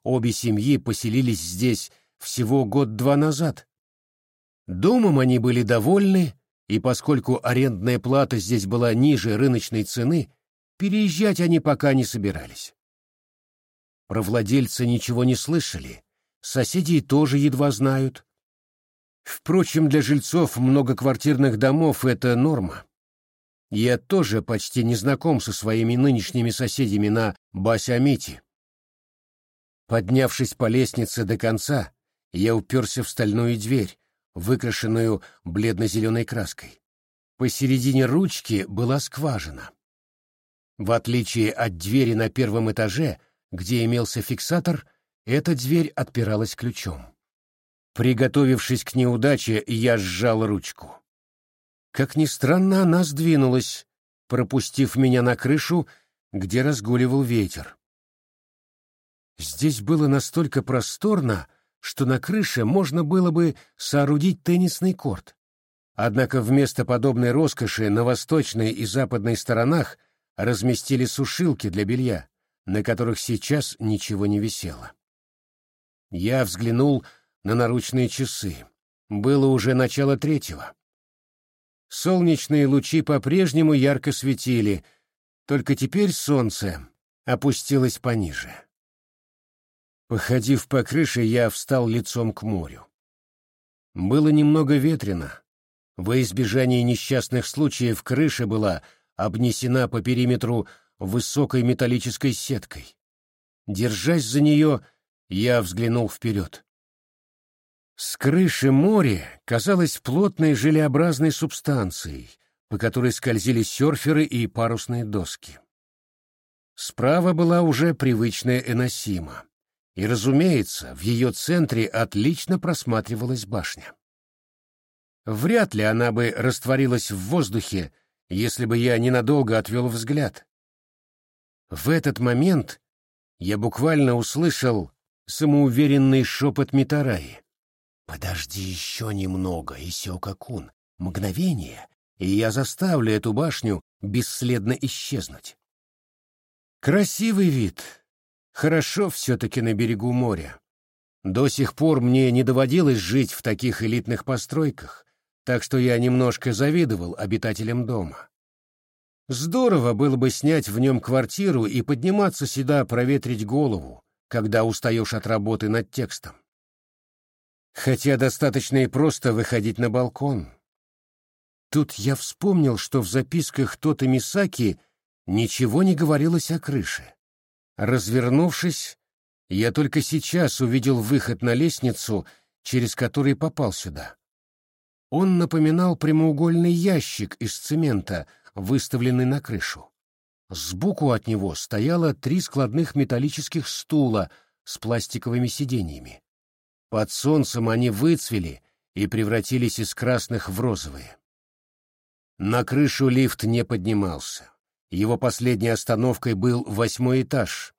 Обе семьи поселились здесь всего год-два назад. Домом они были довольны, и поскольку арендная плата здесь была ниже рыночной цены, переезжать они пока не собирались. Про владельца ничего не слышали, соседей тоже едва знают. Впрочем, для жильцов многоквартирных домов это норма. Я тоже почти не знаком со своими нынешними соседями на Басямите. Поднявшись по лестнице до конца, я уперся в стальную дверь, выкрашенную бледно-зеленой краской. Посередине ручки была скважина. В отличие от двери на первом этаже, где имелся фиксатор, эта дверь отпиралась ключом. Приготовившись к неудаче, я сжал ручку. Как ни странно, она сдвинулась, пропустив меня на крышу, где разгуливал ветер. Здесь было настолько просторно, что на крыше можно было бы соорудить теннисный корт. Однако вместо подобной роскоши на восточной и западной сторонах разместили сушилки для белья, на которых сейчас ничего не висело. Я взглянул на наручные часы. Было уже начало третьего. Солнечные лучи по-прежнему ярко светили, только теперь солнце опустилось пониже. Походив по крыше, я встал лицом к морю. Было немного ветрено. Во избежание несчастных случаев крыша была обнесена по периметру высокой металлической сеткой. Держась за нее, я взглянул вперед. С крыши море казалось плотной желеобразной субстанцией, по которой скользили серферы и парусные доски. Справа была уже привычная Эносима, и, разумеется, в ее центре отлично просматривалась башня. Вряд ли она бы растворилась в воздухе, если бы я ненадолго отвел взгляд. В этот момент я буквально услышал самоуверенный шепот Митараи. «Подожди еще немного, Исёка-кун, мгновение, и я заставлю эту башню бесследно исчезнуть». Красивый вид. Хорошо все-таки на берегу моря. До сих пор мне не доводилось жить в таких элитных постройках, так что я немножко завидовал обитателям дома. Здорово было бы снять в нем квартиру и подниматься сюда проветрить голову, когда устаешь от работы над текстом. Хотя достаточно и просто выходить на балкон. Тут я вспомнил, что в записках Тота Мисаки ничего не говорилось о крыше. Развернувшись, я только сейчас увидел выход на лестницу, через который попал сюда. Он напоминал прямоугольный ящик из цемента, выставленный на крышу. Сбоку от него стояло три складных металлических стула с пластиковыми сиденьями. Под солнцем они выцвели и превратились из красных в розовые. На крышу лифт не поднимался. Его последней остановкой был восьмой этаж.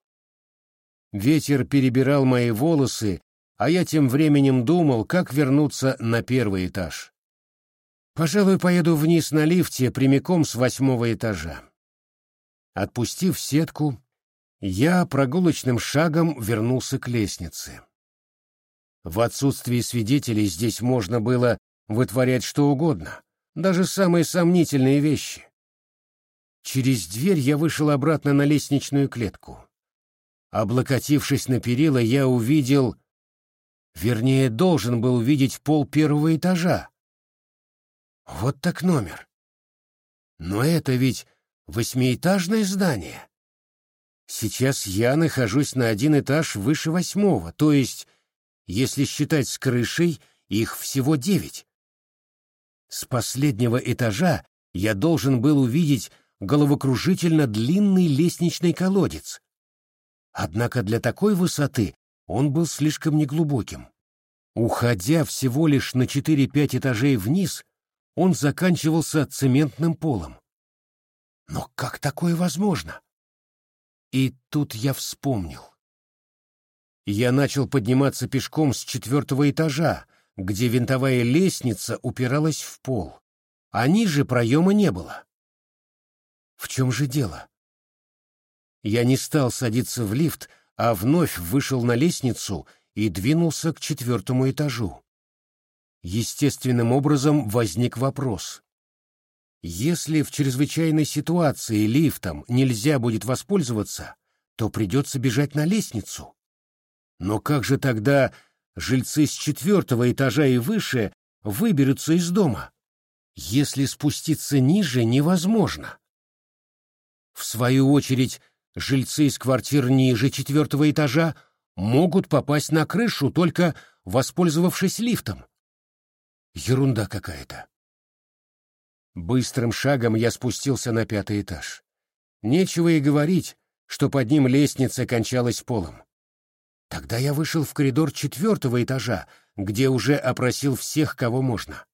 Ветер перебирал мои волосы, а я тем временем думал, как вернуться на первый этаж. Пожалуй, поеду вниз на лифте прямиком с восьмого этажа. Отпустив сетку, я прогулочным шагом вернулся к лестнице. В отсутствии свидетелей здесь можно было вытворять что угодно, даже самые сомнительные вещи. Через дверь я вышел обратно на лестничную клетку. Облокотившись на перила, я увидел... Вернее, должен был увидеть пол первого этажа. Вот так номер. Но это ведь восьмиэтажное здание. Сейчас я нахожусь на один этаж выше восьмого, то есть если считать с крышей, их всего девять. С последнего этажа я должен был увидеть головокружительно длинный лестничный колодец. Однако для такой высоты он был слишком неглубоким. Уходя всего лишь на 4-5 этажей вниз, он заканчивался цементным полом. Но как такое возможно? И тут я вспомнил. Я начал подниматься пешком с четвертого этажа, где винтовая лестница упиралась в пол, а ниже проема не было. В чем же дело? Я не стал садиться в лифт, а вновь вышел на лестницу и двинулся к четвертому этажу. Естественным образом возник вопрос. Если в чрезвычайной ситуации лифтом нельзя будет воспользоваться, то придется бежать на лестницу. Но как же тогда жильцы с четвертого этажа и выше выберутся из дома, если спуститься ниже невозможно? В свою очередь, жильцы из квартир ниже четвертого этажа могут попасть на крышу, только воспользовавшись лифтом. Ерунда какая-то. Быстрым шагом я спустился на пятый этаж. Нечего и говорить, что под ним лестница кончалась полом. Тогда я вышел в коридор четвертого этажа, где уже опросил всех, кого можно.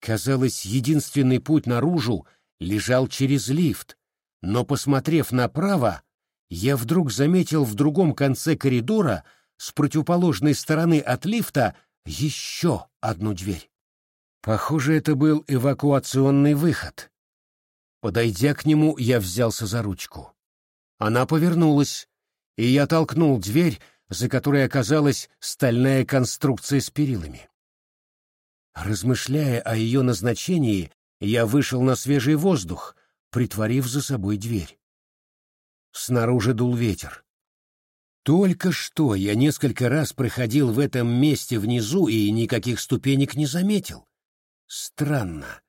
Казалось, единственный путь наружу лежал через лифт, но, посмотрев направо, я вдруг заметил в другом конце коридора, с противоположной стороны от лифта, еще одну дверь. Похоже, это был эвакуационный выход. Подойдя к нему, я взялся за ручку. Она повернулась, и я толкнул дверь, за которой оказалась стальная конструкция с перилами. Размышляя о ее назначении, я вышел на свежий воздух, притворив за собой дверь. Снаружи дул ветер. Только что я несколько раз проходил в этом месте внизу и никаких ступенек не заметил. Странно.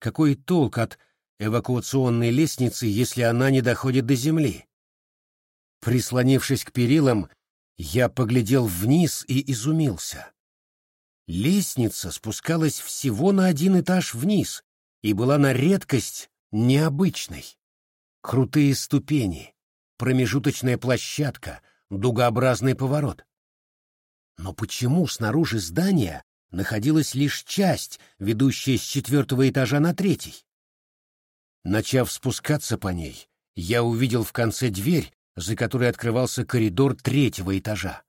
Какой толк от эвакуационной лестницы, если она не доходит до земли? Прислонившись к перилам, я поглядел вниз и изумился. Лестница спускалась всего на один этаж вниз и была на редкость необычной. Крутые ступени, промежуточная площадка, дугообразный поворот. Но почему снаружи здания находилась лишь часть, ведущая с четвертого этажа на третий? Начав спускаться по ней, я увидел в конце дверь, за которой открывался коридор третьего этажа.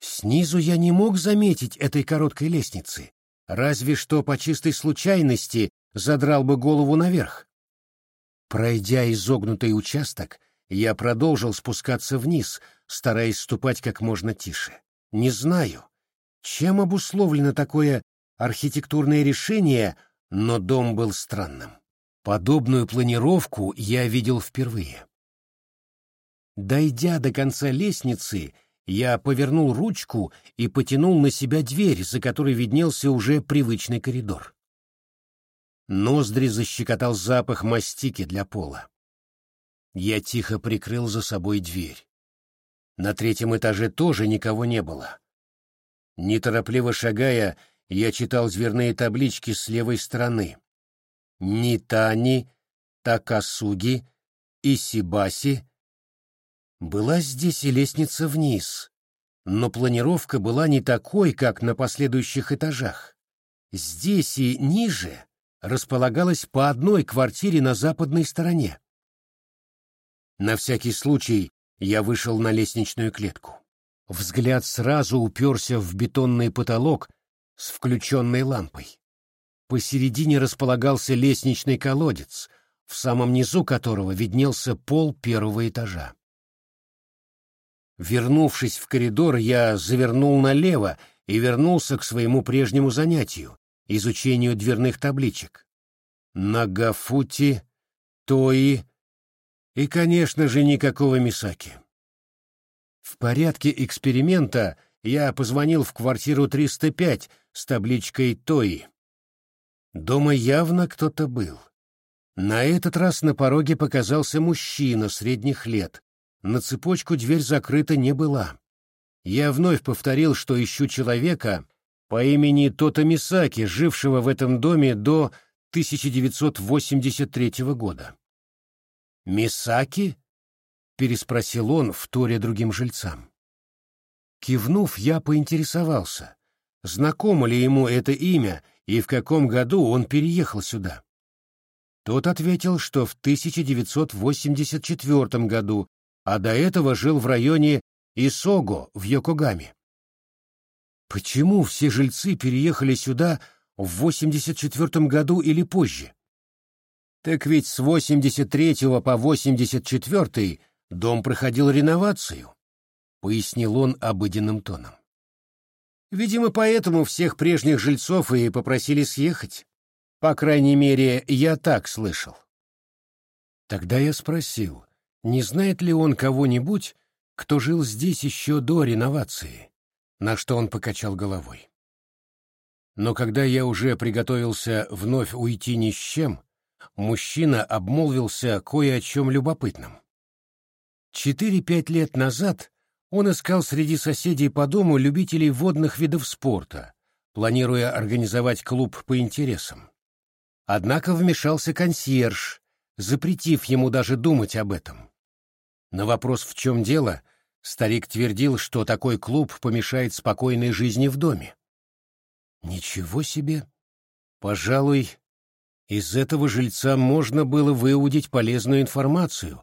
Снизу я не мог заметить этой короткой лестницы, разве что по чистой случайности задрал бы голову наверх. Пройдя изогнутый участок, я продолжил спускаться вниз, стараясь ступать как можно тише. Не знаю, чем обусловлено такое архитектурное решение, но дом был странным. Подобную планировку я видел впервые. Дойдя до конца лестницы, я повернул ручку и потянул на себя дверь, за которой виднелся уже привычный коридор. Ноздри защекотал запах мастики для пола. Я тихо прикрыл за собой дверь. На третьем этаже тоже никого не было. Неторопливо шагая, я читал зверные таблички с левой стороны. Нитани, Такасуги, Исибаси, была здесь и лестница вниз, но планировка была не такой, как на последующих этажах. Здесь и ниже располагалась по одной квартире на западной стороне. На всякий случай я вышел на лестничную клетку. Взгляд сразу уперся в бетонный потолок с включенной лампой. Посередине располагался лестничный колодец, в самом низу которого виднелся пол первого этажа. Вернувшись в коридор, я завернул налево и вернулся к своему прежнему занятию — изучению дверных табличек. Нагафути, Тои и, конечно же, никакого Мисаки. В порядке эксперимента я позвонил в квартиру 305 с табличкой Тои. Дома явно кто-то был. На этот раз на пороге показался мужчина средних лет, на цепочку дверь закрыта не была. Я вновь повторил, что ищу человека по имени Тота Мисаки, жившего в этом доме до 1983 года. «Мисаки?» — переспросил он, вторя другим жильцам. Кивнув, я поинтересовался, знакомо ли ему это имя и в каком году он переехал сюда. Тот ответил, что в 1984 году а до этого жил в районе Исого в Йокогаме. Почему все жильцы переехали сюда в 84 году или позже? Так ведь с 83 по 84 дом проходил реновацию, пояснил он обыденным тоном. Видимо, поэтому всех прежних жильцов и попросили съехать. По крайней мере, я так слышал. Тогда я спросил, не знает ли он кого-нибудь, кто жил здесь еще до реновации, на что он покачал головой. Но когда я уже приготовился вновь уйти ни с чем, мужчина обмолвился кое о чем любопытном. Четыре-пять лет назад он искал среди соседей по дому любителей водных видов спорта, планируя организовать клуб по интересам. Однако вмешался консьерж, запретив ему даже думать об этом. На вопрос «в чем дело?» старик твердил, что такой клуб помешает спокойной жизни в доме. Ничего себе! Пожалуй, из этого жильца можно было выудить полезную информацию,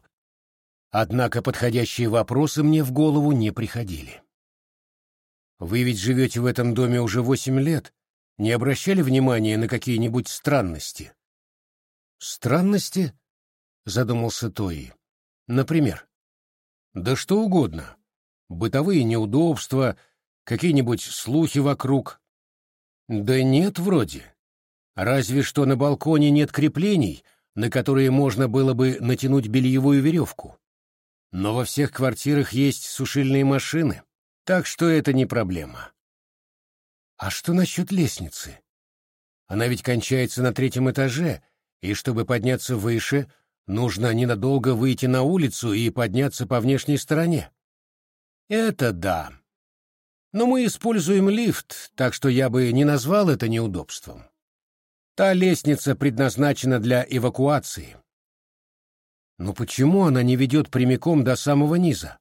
однако подходящие вопросы мне в голову не приходили. Вы ведь живете в этом доме уже восемь лет, не обращали внимания на какие-нибудь странности? Странности? Задумался Тои. Например? Да что угодно. Бытовые неудобства, какие-нибудь слухи вокруг. Да нет, вроде. Разве что на балконе нет креплений, на которые можно было бы натянуть бельевую веревку. Но во всех квартирах есть сушильные машины, так что это не проблема. А что насчет лестницы? Она ведь кончается на третьем этаже, и чтобы подняться выше, нужно ненадолго выйти на улицу и подняться по внешней стороне. Это да. Но мы используем лифт, так что я бы не назвал это неудобством. Та лестница предназначена для эвакуации. Но почему она не ведет прямиком до самого низа?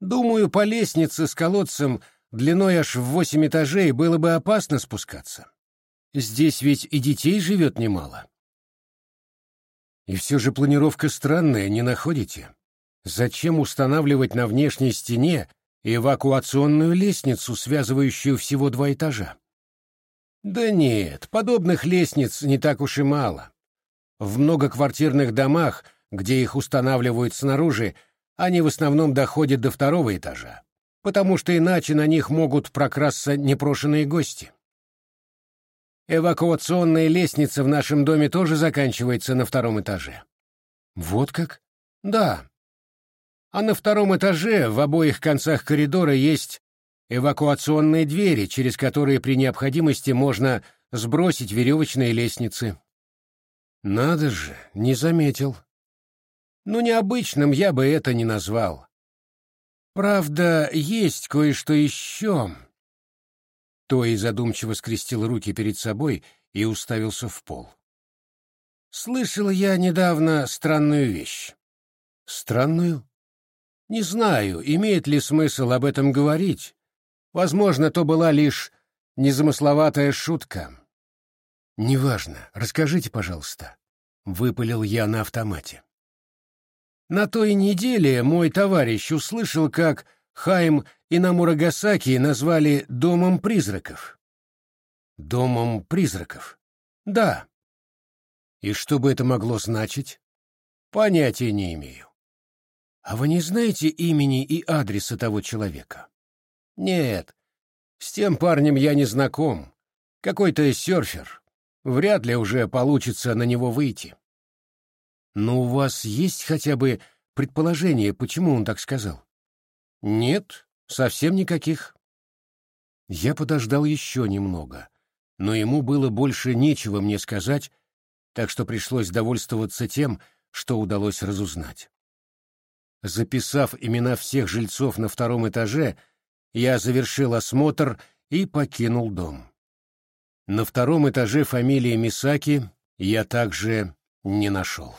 Думаю, по лестнице с колодцем длиной аж в восемь этажей было бы опасно спускаться. Здесь ведь и детей живет немало. И все же планировка странная, не находите? Зачем устанавливать на внешней стене эвакуационную лестницу, связывающую всего два этажа? Да нет, подобных лестниц не так уж и мало. В многоквартирных домах, где их устанавливают снаружи, они в основном доходят до второго этажа потому что иначе на них могут прокрасться непрошенные гости. Эвакуационная лестница в нашем доме тоже заканчивается на втором этаже. Вот как? Да. А на втором этаже в обоих концах коридора есть эвакуационные двери, через которые при необходимости можно сбросить веревочные лестницы. Надо же, не заметил. Ну, необычным я бы это не назвал. Правда, есть кое-что еще. Той задумчиво скрестил руки перед собой и уставился в пол. Слышал я недавно странную вещь. Странную? Не знаю, имеет ли смысл об этом говорить. Возможно, то была лишь незамысловатая шутка. Неважно, расскажите, пожалуйста, выпалил я на автомате. На той неделе мой товарищ услышал, как Хайм и Намурагасаки назвали «домом призраков». «Домом призраков»? Да. И что бы это могло значить? Понятия не имею. А вы не знаете имени и адреса того человека? Нет, с тем парнем я не знаком. Какой-то серфер. Вряд ли уже получится на него выйти. Но у вас есть хотя бы предположение, почему он так сказал? Нет, совсем никаких. Я подождал еще немного, но ему было больше нечего мне сказать, так что пришлось довольствоваться тем, что удалось разузнать. Записав имена всех жильцов на втором этаже, я завершил осмотр и покинул дом. На втором этаже фамилии Мисаки я также не нашел.